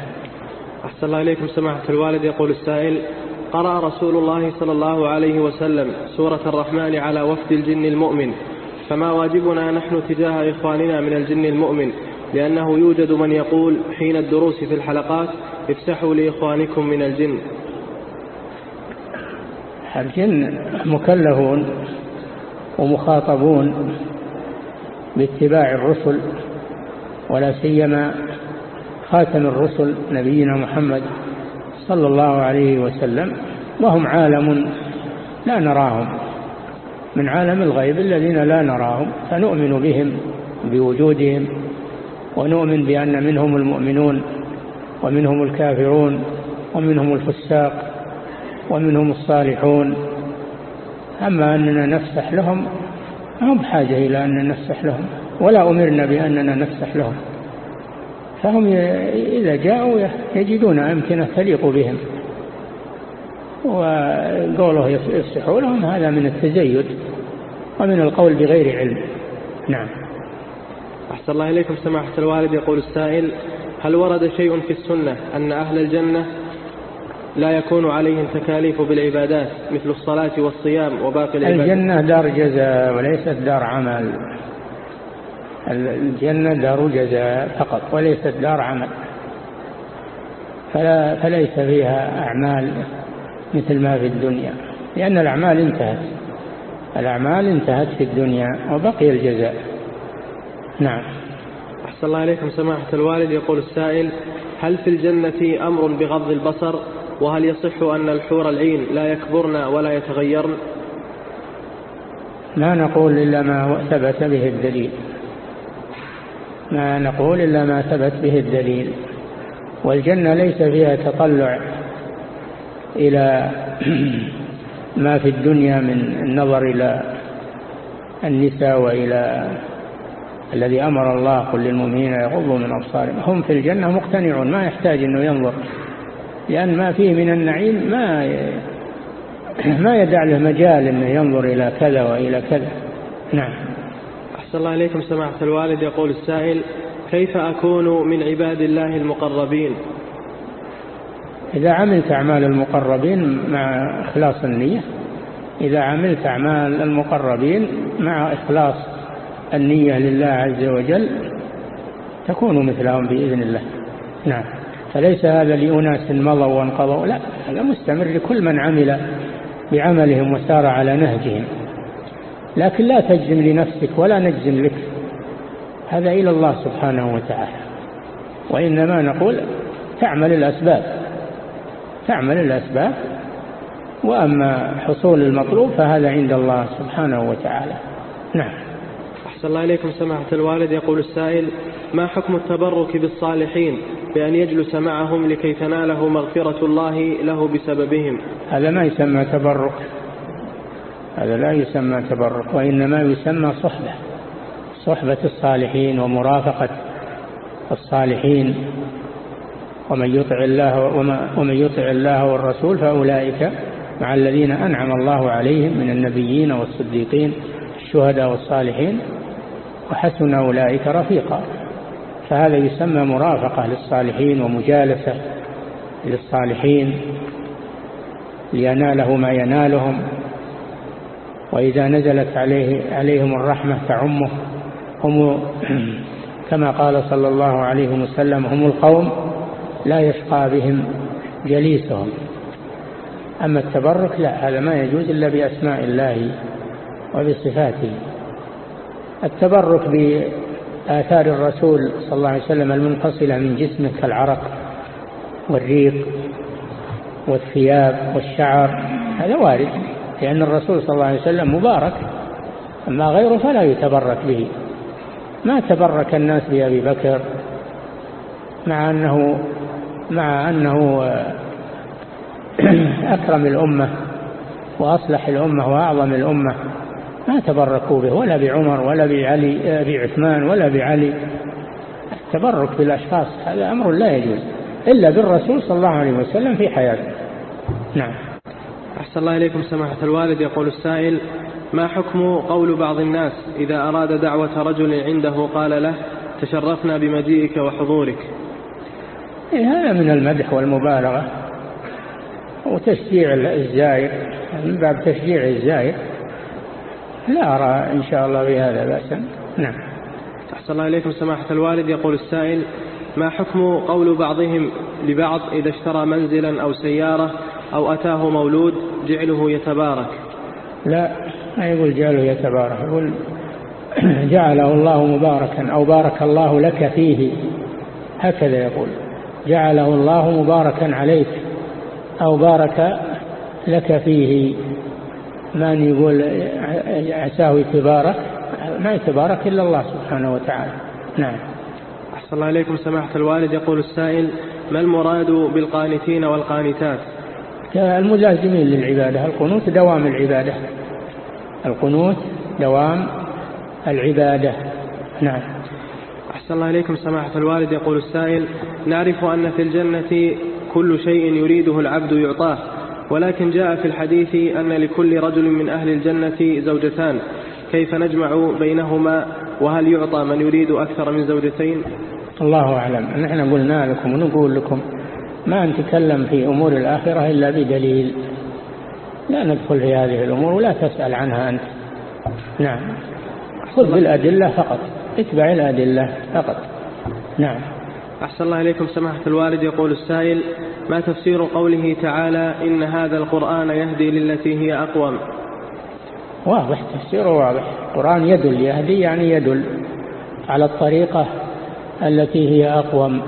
أحسن الله إليكم سماحة الوالد. يقول السائل قرأ رسول الله صلى الله عليه وسلم سورة الرحمن على وفد الجن المؤمن فما واجبنا نحن تجاه إخواننا من الجن المؤمن؟ لأنه يوجد من يقول حين الدروس في الحلقات افسحوا لإخوانكم من الجن. الجن مكلفون ومخاطبون باتباع الرسل ولا سيما خاتم الرسل نبينا محمد صلى الله عليه وسلم وهم عالم لا نراهم. من عالم الغيب الذين لا نراهم فنؤمن بهم بوجودهم ونؤمن بأن منهم المؤمنون ومنهم الكافرون ومنهم الفساق ومنهم الصالحون. أما أننا نفسح لهم هم بحاجة إلى أن نفسح لهم ولا أمرنا بأننا نفسح لهم. فهم إذا جاءوا يجدون أمكنة تليق بهم وقوله يفسحوا لهم هذا من التزيد ومن القول بغير علم. نعم. أحسن الله إليكم سماحة الوالد. يقول السائل هل ورد شيء في السنة أن أهل الجنة لا يكون عليهم تكاليف بالعبادات مثل الصلاة والصيام وباقي العبادات؟ الجنة دار جزاء وليست دار عمل. الجنة دار جزاء فقط وليست دار عمل. فلا فليس فيها أعمال مثل ما في الدنيا لأن الأعمال انتهت. الأعمال انتهت في الدنيا وبقي الجزاء. نعم. أحسن الله عليكم سماحة الوالد. يقول السائل هل في الجنة أمر بغض البصر؟ وهل يصح أن الحور العين لا يكبرن ولا يتغيرن؟ ما نقول إلا ما ثبت به الدليل. ما نقول إلا ما ثبت به الدليل. والجنة ليس فيها تطلع إلى ما في الدنيا من النظر إلى النساء وإلى الذي أمر الله قل للمؤمنين يغضوا من أبصارهم. هم في الجنة مقتنعون ما يحتاج أنه ينظر. لأن ما فيه من النعيم ما ما يدع له مجال أنه ينظر إلى كذا وإلى كذا. نعم. أحسن الله إليكم سماحة الوالد. يقول السائل كيف أكون من عباد الله المقربين؟ إذا عملت أعمال المقربين مع إخلاص النية إذا عملت أعمال المقربين مع إخلاص النية لله عز وجل تكون مثلهم بإذن الله. نعم. فليس هذا لأناس مضوا وانقضوا. لا هذا مستمر لكل من عمل بعملهم وسار على نهجهم. لكن لا تجزم لنفسك ولا نجزم لك. هذا إلى الله سبحانه وتعالى. وإنما نقول تعمل الأسباب. تعمل الأسباب. وأما حصول المطلوب فهذا عند الله سبحانه وتعالى. نعم. أحسن الله إليكم سماحة الوالد يقول السائل ما حكم التبرك بالصالحين بأن يجلس معهم لكي تناله مغفرة الله له بسببهم؟ هذا ما يسمى تبرك. هذا لا يسمى تبرك وإنما يسمى صحبة. صحبة الصالحين ومرافقة الصالحين. ومن يطع الله ومن يطع الله والرسول فأولئك مع الذين أنعم الله عليهم من النبيين والصديقين الشهداء والصالحين. وحسن أولئك رفيقا. فهذا يسمى مرافقة للصالحين ومجالسة للصالحين ليناله ما ينالهم. وإذا نزلت عليه عليهم الرحمة تعمه. هم كما قال صلى الله عليه وسلم هم القوم لا يشقى بهم جليسهم. أما التبرك لا هذا ما يجوز إلا بأسماء الله وبصفاته. التبرك بآثار الرسول صلى الله عليه وسلم المنفصلة من جسمه كالعرق والريق والثياب والشعر هذا وارد لأن الرسول صلى الله عليه وسلم مبارك أما غيره فلا يتبرك به. ما تبرك الناس بأبي بكر مع أنه مع أنه أكرم الأمة وأصلح الأمة وأعظم الأمة. ما تبركوا به ولا بعمر ولا بعلي بعثمان ولا بعلي. التبرك بالأشخاص هذا أمر لا يجوز إلا بالرسول صلى الله عليه وسلم في حياته. نعم. أحسن الله إليكم سماحة الوالد. يقول السائل ما حكم قول بعض الناس إذا أراد دعوة رجل عنده قال له تشرفنا بمجيئك وحضورك؟ إيه هذا من المدح والمبالغة وتشجيع الزائر من باب تشجيع الزائر. لا أرى إن شاء الله بهذا بأسا. نعم. أحسن الله إليكم سماحة الوالد. يقول السائل ما حكم قول بعضهم لبعض إذا اشترى منزلا أو سيارة أو أتاه مولود جعله يتبارك؟ لا ما يقول جعله يتبارك يقول جعله الله مباركا أو بارك الله لك فيه. هكذا يقول جعله الله مباركا عليك أو بارك لك فيه. من يقول عساه يتبارك ما يتبارك إلا الله سبحانه وتعالى. نعم. أحسن الله إليكم سماحة الوالد. يقول السائل ما المراد بالقانتين والقانتات؟ الملازمين للعبادة القنوت دوام العبادة. القنوت دوام العبادة. نعم. أحسن الله إليكم سماحة الوالد. يقول السائل نعرف أن في الجنة كل شيء يريده العبد يعطاه. ولكن جاء في الحديث أن لكل رجل من أهل الجنة زوجتان. كيف نجمع بينهما؟ وهل يعطى من يريد أكثر من زوجتين؟ الله أعلم. نحن قلنا لكم ونقول لكم ما نتكلم في أمور الآخرة إلا بدليل. لا ندخل في هذه الأمور ولا تسأل عنها أنت. نعم. خذ بالأدلة فقط. اتبع الأدلة فقط. نعم. أحسن الله إليكم سماحة الوالد. يقول السائل ما تفسير قوله تعالى إن هذا القرآن يهدي للتي هي أقوم؟ واضح تفسيره واضح. القرآن يدل يهدي يعني يدل على الطريقة التي هي أقوم.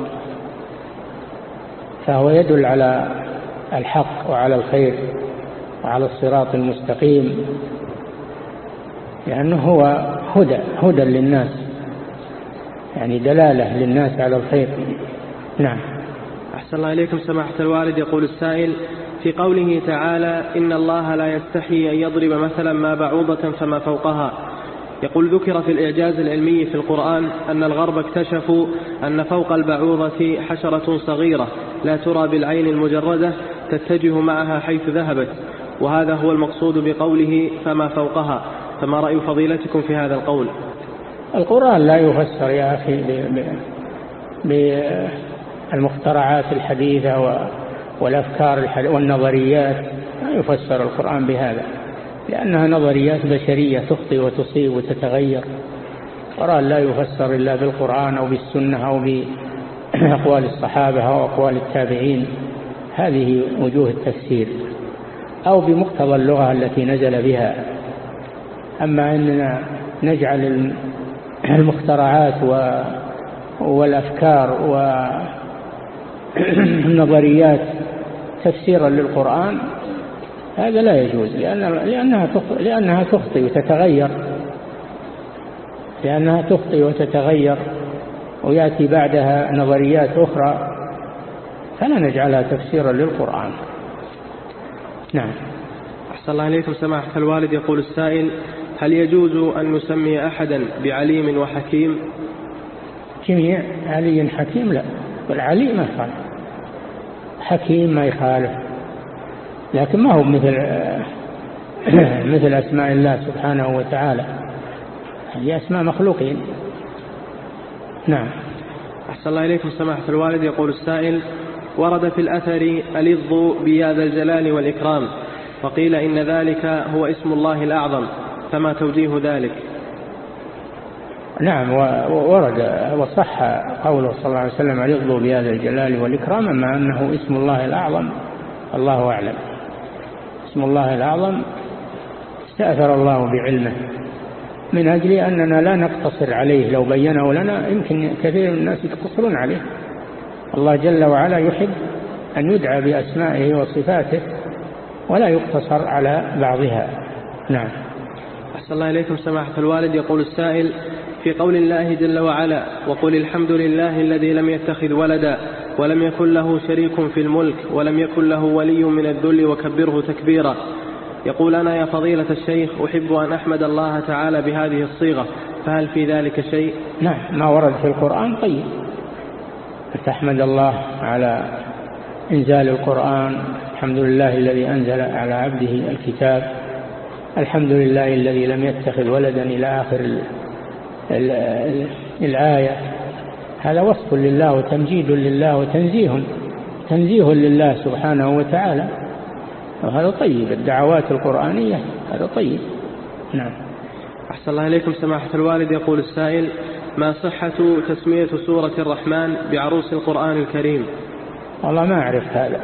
فهو يدل على الحق وعلى الخير وعلى الصراط المستقيم لأنه هو هدى هدى للناس. يعني دلالة للناس على الخير. نعم. أحسن الله إليكم سماحة الوالد. يقول السائل في قوله تعالى إن الله لا يستحي أن يضرب مثلا ما بعوضة فما فوقها. يقول ذكر في الإعجاز العلمي في القرآن أن الغرب اكتشفوا أن فوق البعوضة حشرة صغيرة لا ترى بالعين المجردة تتجه معها حيث ذهبت وهذا هو المقصود بقوله فما فوقها. فما رأي فضيلتكم في هذا القول؟ القرآن لا يفسر يا أخي بالمخترعات الحديثة والأفكار والنظريات لا يفسر القرآن بهذا لأنها نظريات بشرية تخطي وتصيب وتتغير. القرآن لا يفسر إلا بالقرآن أو بالسنة أو بأقوال الصحابة أو أقوال التابعين. هذه وجوه التفسير. أو بمقتضى اللغة التي نزل بها. أما أننا نجعل المخترعات والأفكار والنظريات تفسيرا للقرآن هذا لا يجوز لأن لأنها لأنها تخطي وتتغير. لأنها تخطي وتتغير ويأتي بعدها نظريات أخرى فلا نجعلها تفسيرا للقرآن. نعم. أحسن الله إليكم سماحة الوالد يقول السائل هل يجوز أن نسمي أحدا بعليم وحكيم؟ جميع علي حكيم لا بل علي ما يخالف. حكيم ما يخالف. لكن ما هو مثل مثل أسماء الله سبحانه وتعالى. هي أسماء مخلوقين. نعم. أحسن الله إليكم سماحة الوالد. يقول السائل ورد في الأثر ألظ بيا ذا الجلال والإكرام وقيل إن ذلك هو اسم الله الأعظم. فما توجيه ذلك؟ نعم ورد وصح قوله صلى الله عليه وسلم ألظ بيا ذا الجلال والإكرام أما أنه اسم الله الأعظم الله أعلم. اسم الله الأعظم استأثر الله بعلمه من أجل أننا لا نقتصر عليه لو بينه لنا يمكن كثير من الناس يقتصرون عليه. الله جل وعلا يحب أن يدعى بأسمائه وصفاته ولا يقتصر على بعضها. نعم. أحسن الله إليكم سماحة الوالد. يقول السائل في قول الله جل وعلا وقل الحمد لله الذي لم يتخذ ولدا ولم يكن له شريك في الملك ولم يكن له ولي من الذل وكبره تكبيرا. يقول أنا يا فضيلة الشيخ أحب أن أحمد الله تعالى بهذه الصيغة فهل في ذلك شيء؟ نعم ما ورد في القرآن طيب. تحمد الله على إنزال القرآن الحمد لله الذي أنزل على عبده الكتاب الحمد لله الذي لم يتخذ ولدا إلى آخر الآية. هذا وصف لله وتمجيد لله وتنزيه تنزيه لله سبحانه وتعالى. وهذا طيب الدعوات القرآنية هذا طيب. نعم. أحسن الله إليكم سماحة الوالد. يقول السائل ما صحة تسمية سورة الرحمن بعروس القرآن الكريم؟ والله ما أعرف هذا.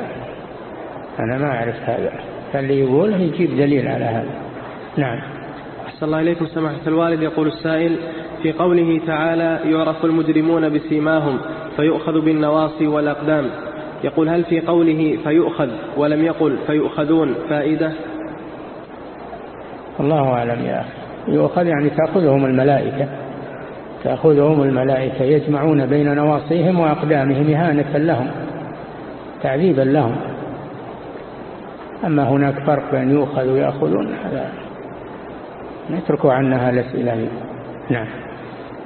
أنا ما أعرف هذا. فاللي يقول يجيب دليل على هذا. نعم. أحسن الله إليكم سماحة الوالد. يقول السائل في قوله تعالى يعرف المجرمون بسيماهم فيؤخذ بالنواصي والأقدام. يقول هل في قوله فيؤخذ ولم يقل فيؤخذون فائدة؟ الله أعلم يا أخي. يؤخذ يعني تأخذهم الملائكة. تأخذهم الملائكة يجمعون بين نواصيهم وأقدامهم إهانة لهم تعذيبا لهم. أما هناك فرق بين يؤخذ ويأخذون هذا نتركوا عنها الأسئلة نعم.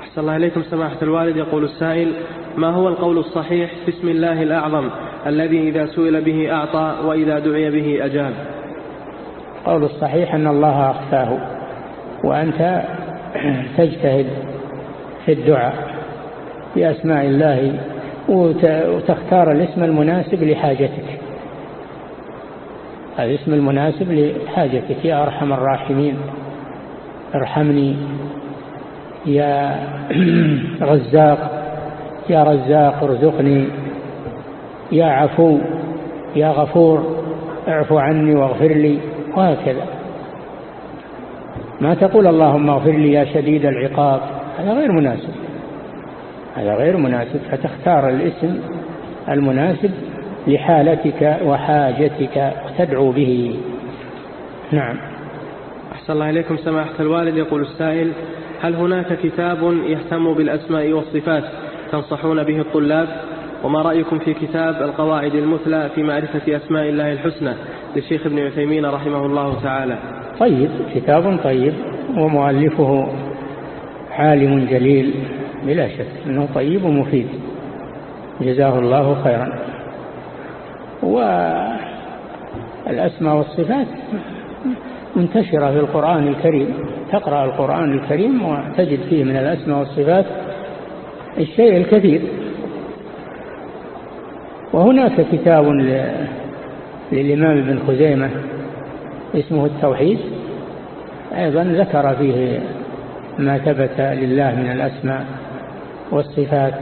أحسن الله إليكم سماحة الوالد. يقول السائل ما هو القول الصحيح في اسم الله الأعظم الذي إذا سئل به أعطى وإذا دعي به أجاب؟ قول الصحيح أن الله أخفاه وأنت تجتهد في الدعاء بأسماء الله وتختار الاسم المناسب لحاجتك. الاسم المناسب لحاجتك يا أرحم الراحمين. ارحمني يا رزاق يا رزاق ارزقني يا عفو يا غفور اعفو عني واغفر لي وهكذا. ما تقول اللهم اغفر لي يا شديد العقاب. هذا غير مناسب. هذا غير مناسب. فتختار الاسم المناسب لحالتك وحاجتك وتدعو به. نعم. أحسن الله إليكم سماحة الوالد. يقول السائل هل هناك كتاب يهتم بالأسماء والصفات تنصحون به الطلاب؟ وما رأيكم في كتاب القواعد المثلى في معرفة أسماء الله الحسنى للشيخ ابن عثيمين رحمه الله تعالى؟ طيب كتاب طيب ومؤلفه عالم جليل بلا شك أنه طيب ومفيد. جزاه الله خيرا. والأسماء والصفات منتشرة في القرآن الكريم. تقرأ القرآن الكريم وتجد فيه من الأسماء والصفات الشيء الكثير. وهناك كتاب للإمام ابن خزيمة اسمه التوحيد. أيضا ذكر فيه ما ثبت لله من الأسماء والصفات.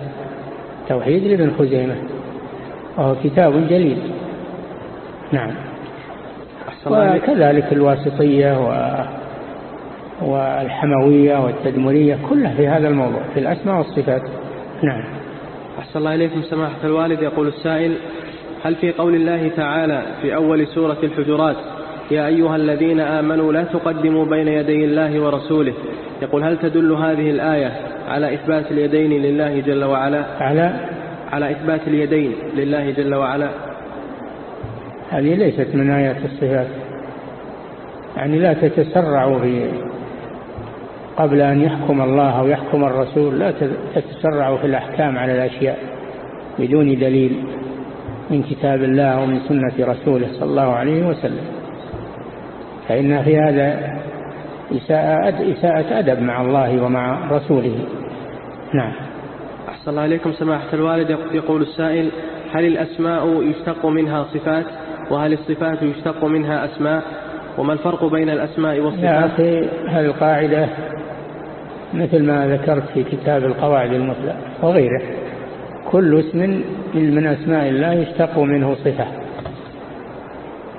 توحيد لابن خزيمة. وهو كتاب جليل. نعم. وكذلك الواسطية و والحموية والتدمرية كلها في هذا الموضوع في الأسماء والصفات. نعم. أحسن الله إليكم سماحة الوالد. يقول السائل هل في قول الله تعالى في أول سورة الحجرات يا أيها الذين آمنوا لا تقدموا بين يدي الله ورسوله؟ يقول هل تدل هذه الآية على إثبات اليدين لله جل وعلا؟ على؟ على إثبات اليدين لله جل وعلا. هذه ليست من آيات الصفات. يعني لا تتسرعوا في قبل أن يحكم الله أو يحكم الرسول لا تتسرعوا في الأحكام على الأشياء بدون دليل من كتاب الله ومن سنة رسوله صلى الله عليه وسلم. فإن في هذا إساءة, إساءة أدب مع الله ومع رسوله. نعم. أحسن الله إليكم سماحة الوالد. يقول السائل هل الأسماء يشتق منها صفات؟ وهل الصفات يشتق منها أسماء؟ وما الفرق بين الأسماء والصفات؟ يا أخي هذه القاعدة مثل ما ذكرت في كتاب القواعد المثلى وغيره. كل اسم من أسماء الله يشتق منه صفة.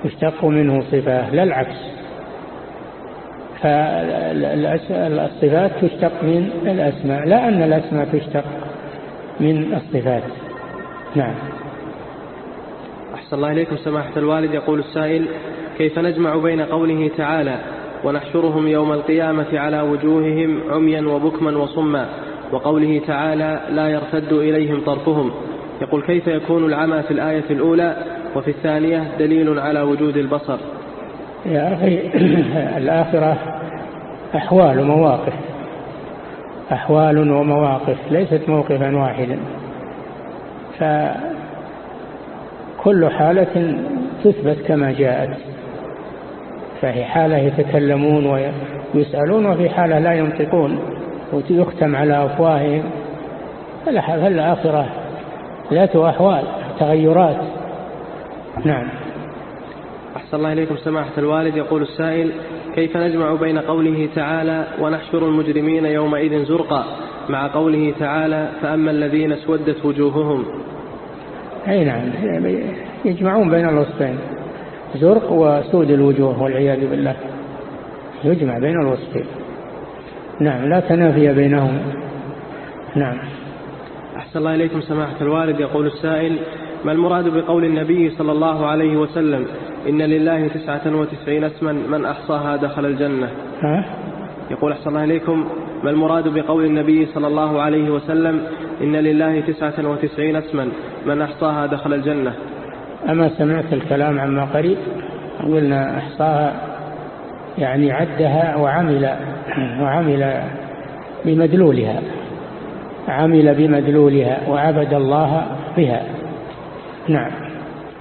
يشتق منه صفة لا العكس. فالصفات تشتق من الأسماء لا أن الأسماء تشتق من الصفات. نعم. أحسن الله إليكم سماحة الوالد. يقول السائل كيف نجمع بين قوله تعالى ونحشرهم يوم القيامة على وجوههم عميا وبكما وصما وقوله تعالى لا يرتد إليهم طرفهم يقول كيف يكون العمى في الآية الأولى وفي الثانية دليل على وجود البصر؟ يا أخي الآخرة أحوال ومواقف. أحوال ومواقف ليست موقفا واحدا. فكل حالة تثبت كما جاءت. فهي حالة يتكلمون ويسألون وفي حالة لا ينطقون ويختم على أفواههم. فالآخرة ذات أحوال تغيرات. نعم. أحسن الله إليكم سماحة الوالد. يقول السائل كيف نجمع بين قوله تعالى ونحشر المجرمين يومئذ زرقا مع قوله تعالى فأما الذين اسودت وجوههم أي نعم. يجمعون بين الوصفين. زرق وسود الوجوه والعياذ بالله. يجمع بين الوصفين. نعم لا تنافي بينهم. نعم. أحسن الله إليكم سماحة الوالد. يقول السائل ما المراد بقول النبي صلى الله عليه وسلم؟ إن لله تسعة وتسعين اسما من أحصاها دخل الجنة. ها؟ يقول أحسن الله إليكم ما المراد بقول النبي صلى الله عليه وسلم إن لله تسعة وتسعين اسما من أحصاها دخل الجنة؟ أما سمعت الكلام عما قريب قلنا أحصاها يعني عدها وعمل وعمل بمدلولها عمل بمدلولها وعبد الله بها. نعم.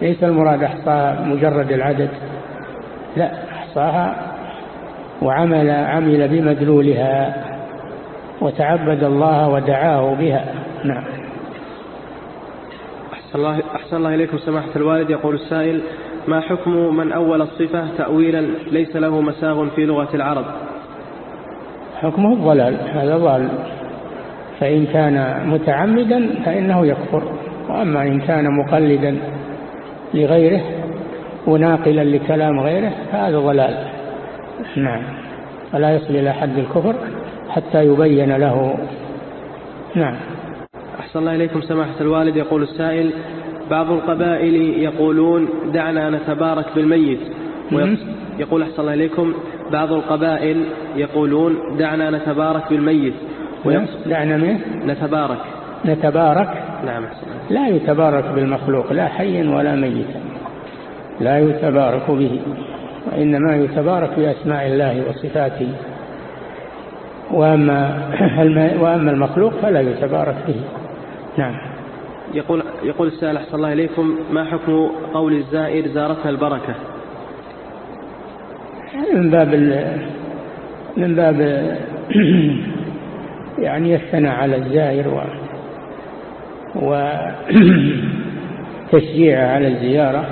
ليس المراد أحصاها مجرد العدد لا أحصاها وعمل عمل بمدلولها. وتعبد الله ودعاه بها. نعم. أحسن الله, أحسن الله إليكم سماحة الوالد. يقول السائل ما حكم من أول الصفة تأويلا ليس له مساغ في لغة العرب؟ حكمه الضلال. هذا ضال. فإن كان متعمدا فإنه يكفر. وأما إن كان مقلدا لغيره وناقلا لكلام غيره فهذا ضلال. نعم. ولا يصل إلى حد الكفر. حتى يبين له. نعم. أحسن الله إليكم سماحة الوالد. يقول السائل بعض القبائل يقولون دعنا نتبارك بالميت. يقول أحسن الله إليكم بعض القبائل يقولون دعنا نتبارك بالميت. دعنا من؟ نتبارك. نتبارك؟ نعم لا يتبارك بالمخلوق لا حي ولا ميتا. لا يتبارك به وإنما يتبارك بأسماء الله وصفاته. وأما, وأما المخلوق فلا يتبارك به نعم. يقول يقول السائل أحسن الله إليكم ما حكم قول الزائر زارتها البركة؟ من باب من باب يعني الثناء على الزائر و وتشجيعه على الزيارة.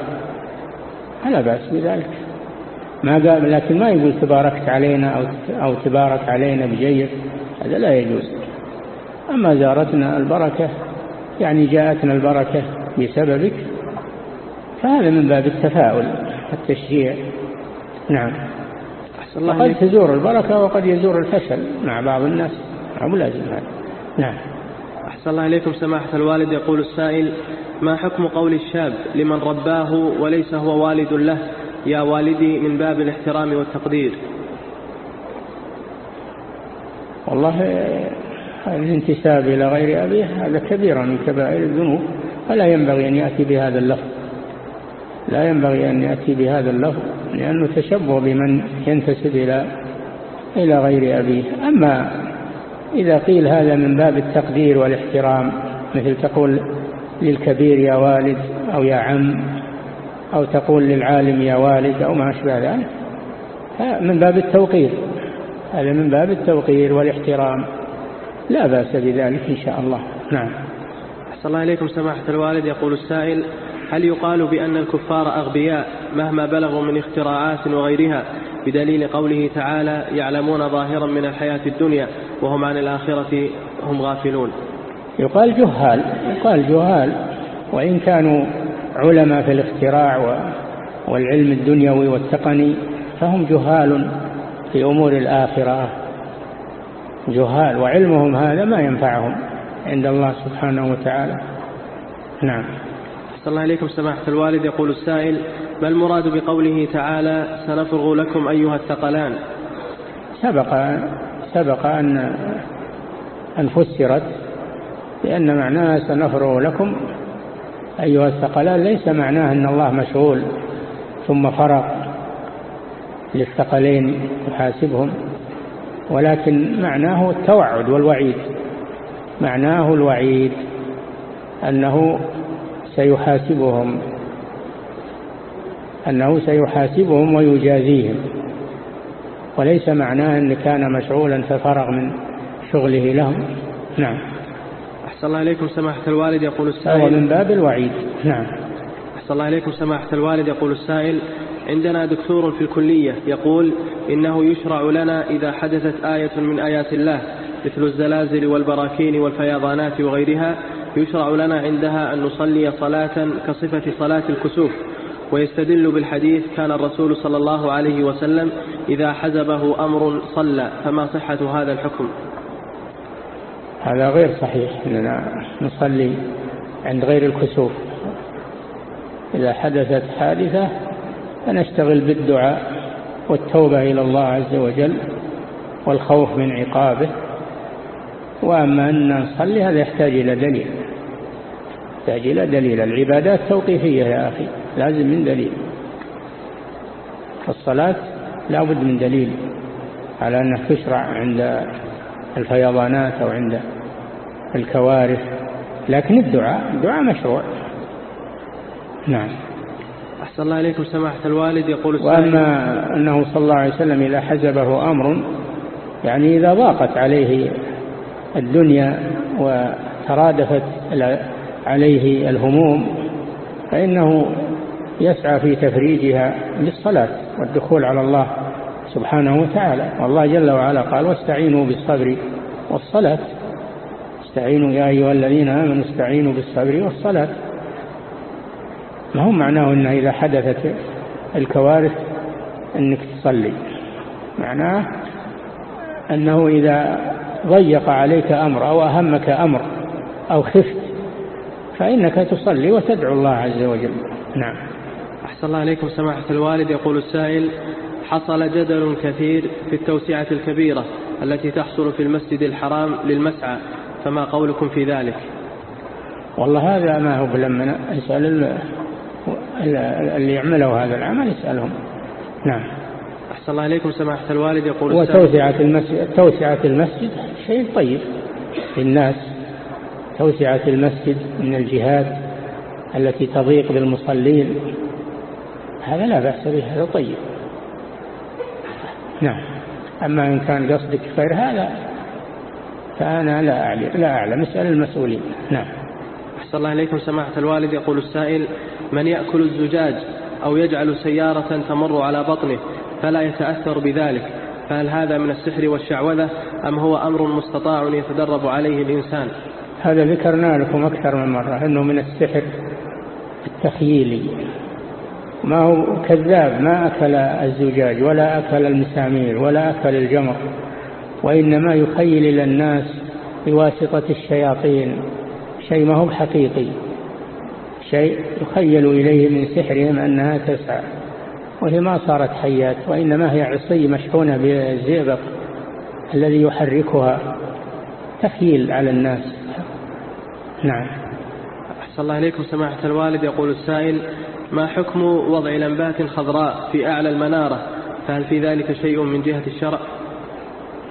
فلا بأس بذلك. ما قال لكن ما يقول تباركت علينا أو أو تبارك علينا بجيد. هذا لا يجوز. أما زارتنا البركة يعني جاءتنا البركة بسببك فهذا من باب التفاؤل التشجيع. نعم. وقد تزور البركة وقد يزور الفشل مع بعض الناس. مو لازم هذا. نعم. أحسن الله إليكم سماحة الوالد. يقول السائل ما حكم قول الشاب لمن رباه وليس هو والد له؟ يا والدي من باب الاحترام والتقدير. والله الانتساب إلى غير أبيه هذا كبير من كبائر الذنوب فلا ينبغي أن يأتي بهذا اللفظ. لا ينبغي أن يأتي بهذا اللفظ لأنه تشبه بمن ينتسب إلى إلى غير أبيه. أما إذا قيل هذا من باب التقدير والاحترام مثل تقول للكبير يا والد أو يا عم أو تقول للعالم يا والد أو ما أشبه ذلك. من باب التوقير. هذا من باب التوقير والاحترام. لا بأس بذلك إن شاء الله. نعم. أحسن الله إليكم سماحة الوالد. يقول السائل هل يقال بأن الكفار أغبياء مهما بلغوا من اختراعات وغيرها بدليل قوله تعالى يعلمون ظاهرا من الحياة الدنيا وهم عن الآخرة هم غافلون؟ يقال جهال. يقال جهال. وإن كانوا علماء في الاختراع والعلم الدنيوي والتقني فهم جهال في أمور الآخرة. جهال وعلمهم هذا ما ينفعهم عند الله سبحانه وتعالى. نعم. صلى الله عليكم سماحة الوالد. يقول السائل ما المراد بقوله تعالى سنفرغ لكم أيها الثقلان. سبق سبق أن أن فسرت لأن معناها سنفرغ لكم أيها الثقلان ليس معناه أن الله مشغول ثم فرغ للثقلين يحاسبهم ولكن معناه التوعد والوعيد. معناه الوعيد أنه سيحاسبهم أنه سيحاسبهم ويجازيهم. وليس معناه أن كان مشغولا ففرغ من شغله لهم. نعم. أحسن الله إليكم سماحة الوالد يقول السائل. هو من باب الوعيد. نعم. أحسن الله إليكم سماحة الوالد يقول السائل. عندنا دكتور في الكلية يقول إنه يشرع لنا إذا حدثت آية من آيات الله مثل الزلازل والبراكين والفيضانات وغيرها يشرع لنا عندها أن نصلي صلاة كصفة صلاة الكسوف. ويستدل بالحديث كان الرسول صلى الله عليه وسلم إذا حزبه أمر صلى فما صحة هذا الحكم؟ هذا غير صحيح أننا نصلي عند غير الكسوف. إذا حدثت حادثة فنشتغل بالدعاء والتوبة إلى الله عز وجل والخوف من عقابه. وأما أن نصلي هذا يحتاج إلى دليل يحتاج إلى دليل. العبادات توقيفية يا أخي لازم من دليل. الصلاة لا بد من دليل على أنها تشرع عند الفيضانات أو عند الكوارث لكن الدعاء الدعاء مشروع. نعم. أحسن الله إليكم سماحة الوالد يقول وأما أنه صلى الله عليه وسلم إذا حزبه أمر يعني إذا ضاقت عليه الدنيا وترادفت عليه الهموم فإنه يسعى في تفريجها بالصلاة والدخول على الله. سبحانه وتعالى. والله جل وعلا قال واستعينوا بالصبر والصلاة. استعينوا يا أيها الذين آمنوا استعينوا بالصبر والصلاة. ما هو معناه أنه إذا حدثت الكوارث أنك تصلي؟ معناه أنه إذا ضيق عليك أمر أو أهمك أمر أو خفت فإنك تصلي وتدعو الله عز وجل. نعم. أحسن الله عليكم سماحة الوالد. يقول السائل حصل جدل كثير في التوسعة الكبيرة التي تحصل في المسجد الحرام للمسعى فما قولكم في ذلك؟ والله هذا ما هو بلمنا يسأل اللي يعملوا هذا العمل يسألهم. نعم. أحسن الله إليكم سماحة الوالد. يقول وتوسعة المسجد, توسعة المسجد شيء طيب للناس. توسعة المسجد من الجهات التي تضيق بالمصلين هذا لا بأس به هذا طيب. نعم. أما إن كان قصدك غير هذا فأنا لا أعلم, لا أعلم اسأل المسؤولين. نعم. أحسن الله إليكم. سماحة الوالد يقول السائل من يأكل الزجاج أو يجعل سيارة تمر على بطنه فلا يتأثر بذلك فهل هذا من السحر والشعوذة أم هو أمر مستطاع يتدرب عليه الإنسان؟ هذا ذكرنا لكم أكثر من مرة أنه من السحر التخييلي. ما هو كذاب ما أكل الزجاج ولا أكل المسامير ولا أكل الجمر وإنما يخيل إلى الناس بواسطة الشياطين. شيء ما هو حقيقي. شيء يخيل إليه من سحرهم أنها تسعى وهي ما صارت حيات وإنما هي عصي مشحونة بالزئبق الذي يحركها. تخيل على الناس. نعم. أحسن الله إليكم سماحة الوالد. يقول السائل ما حكم وضع لمبات خضراء في أعلى المنارة؟ فهل في ذلك شيء من جهة الشرع؟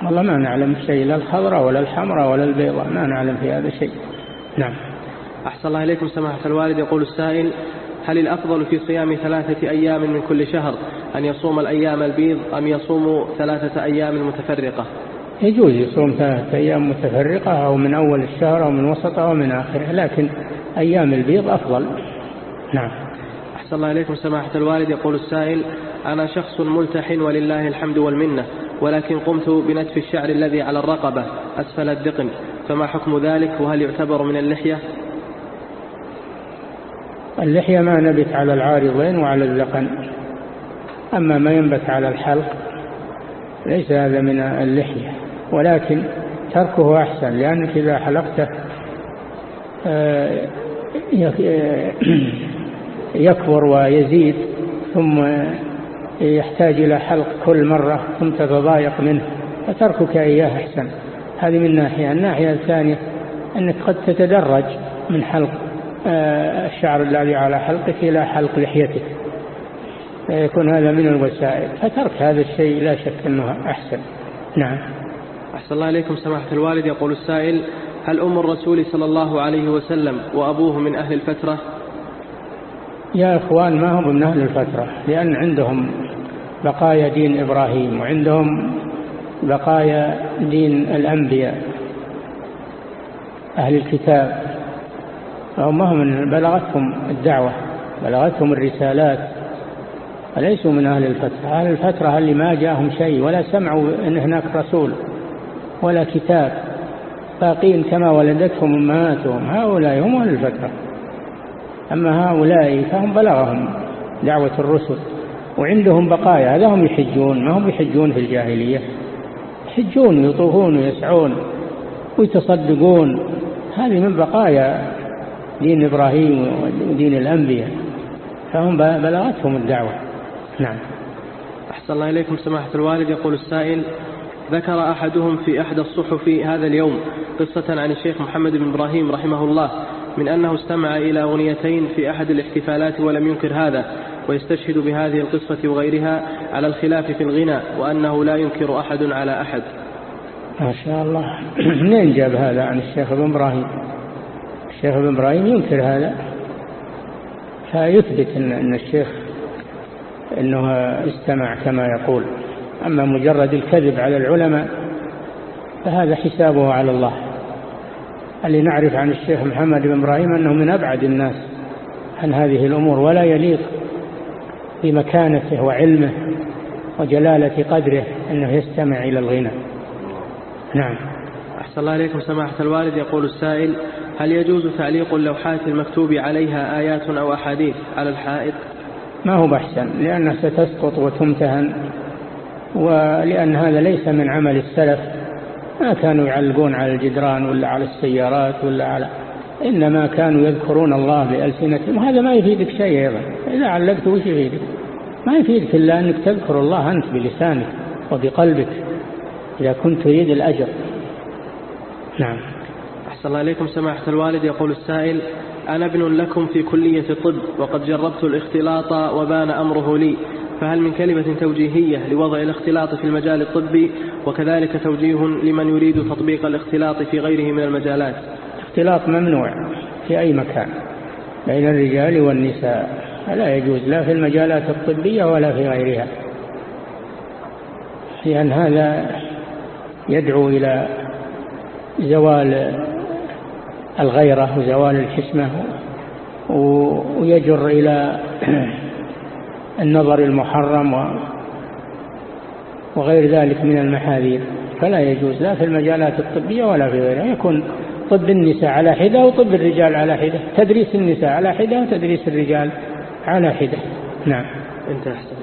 والله ما نعلم شيء لا الخضراء ولا الحمراء ولا البيضاء ما نعلم في هذا شيء. نعم. أحسن الله إليكم سماحة الوالد. يقول السائل هل الأفضل في صيام ثلاثة أيام من كل شهر أن يصوم الأيام البيض أم يصوم ثلاثة أيام متفرقة؟ يجوز يصوم ثلاثة أيام متفرقة أو من أول الشهر أو من وسطه أو من آخره لكن أيام البيض أفضل. نعم. أحسن الله إليكم سماحة الوالد. يقول السائل أنا شخص ملتحن ولله الحمد والمنة ولكن قمت بنتف الشعر الذي على الرقبة أسفل الدقن. فما حكم ذلك؟ وهل يعتبر من اللحية؟ اللحية ما نبت على العارضين وعلى الذقن. أما ما ينبت على الحلق ليس هذا من اللحية. ولكن تركه أحسن لأنك إذا حلقته آه، يكبر ويزيد ثم يحتاج إلى حلق كل مرة ثم تتضايق منه فتركك إياه أحسن. هذه من ناحية. الناحية الثانية أنك قد تتدرج من حلق آه، الشعر الذي على حلقك إلى حلق لحيتك فيكون هذا من الوسائل. فترك هذا الشيء لا شك أنه أحسن. نعم. أحسن الله إليكم سماحة الوالد. يقول السائل هل أم الرسول صلى الله عليه وسلم وأبوه من أهل الفترة؟ يا إخوان ما هم من أهل الفترة؟ لأن عندهم بقايا دين إبراهيم وعندهم بقايا دين الأنبياء أهل الكتاب. فهم هم بلغتهم الدعوة بلغتهم الرسالات. فليسوا من أهل الفترة؟ أهل الفترة اللي ما جاءهم شيء ولا سمعوا أن هناك رسول ولا كتاب. باقين كما ولدتهم أمهاتهم. هؤلاء هم أهل الفترة. أما هؤلاء فهم بلغهم دعوة الرسل وعندهم بقايا هذا هم يحجون ما هم يحجون في الجاهلية؟ يحجون ويطوفون ويسعون ويتصدقون. هذه من بقايا دين إبراهيم ودين الأنبياء فهم بلغتهم الدعوة. نعم. أحسن الله إليكم سماحة الوالد. يقول السائل ذكر أحدهم في أحد الصحف هذا اليوم قصة عن الشيخ محمد بن إبراهيم رحمه الله. من أنه استمع إلى أغنيتين في أحد الاحتفالات ولم ينكر هذا ويستشهد بهذه القصة وغيرها على الخلاف في الغنى وأنه لا ينكر أحد على أحد. ما شاء الله. منين جاب هذا عن الشيخ ابن إبراهيم؟ الشيخ ابن إبراهيم ينكر هذا. فيثبت أن, الشيخ أنه استمع كما يقول. أما مجرد الكذب على العلماء فهذا حسابه على الله. اللي نعرف عن الشيخ محمد بن إبراهيم أنه من أبعد الناس عن هذه الأمور ولا يليق بمكانته وعلمه وجلالة قدره أنه يستمع إلى الغنى. نعم. أحسن الله إليكم سماحة الوالد. يقول السائل هل يجوز تعليق اللوحات المكتوب عليها آيات أو أحاديث على الحائط؟ ما هو بحسن لأنها ستسقط وتمتهن ولأن هذا ليس من عمل السلف. ما كانوا يعلقون على الجدران ولا على السيارات ولا على إنما كانوا يذكرون الله بألسنتهم. وهذا ما يفيدك شيء أيضا. إذا علقت وش يفيدك؟ ما يفيدك إلا أنك تذكر الله أنت بلسانك وبقلبك إذا كنت تريد الأجر. نعم. أحسن الله إليكم سماحة الوالد. يقول السائل أنا ابن لكم في كلية الطب وقد جربت الاختلاط وبان أمره لي. فهل من كلمة توجيهية لوضع الاختلاط في المجال الطبي وكذلك توجيه لمن يريد تطبيق الاختلاط في غيره من المجالات؟ اختلاط ممنوع في أي مكان بين الرجال والنساء. لا يجوز لا في المجالات الطبية ولا في غيرها. لأن هذا يدعو إلى زوال الغيرة وزوال الحسمة ويجر إلى النظر المحرم وغير ذلك من المحاذير. فلا يجوز لا في المجالات الطبية ولا في غيرها. يكون طب النساء على حدة وطب الرجال على حدة. تدريس النساء على حدة وتدريس الرجال على حدة. نعم. انت أحسن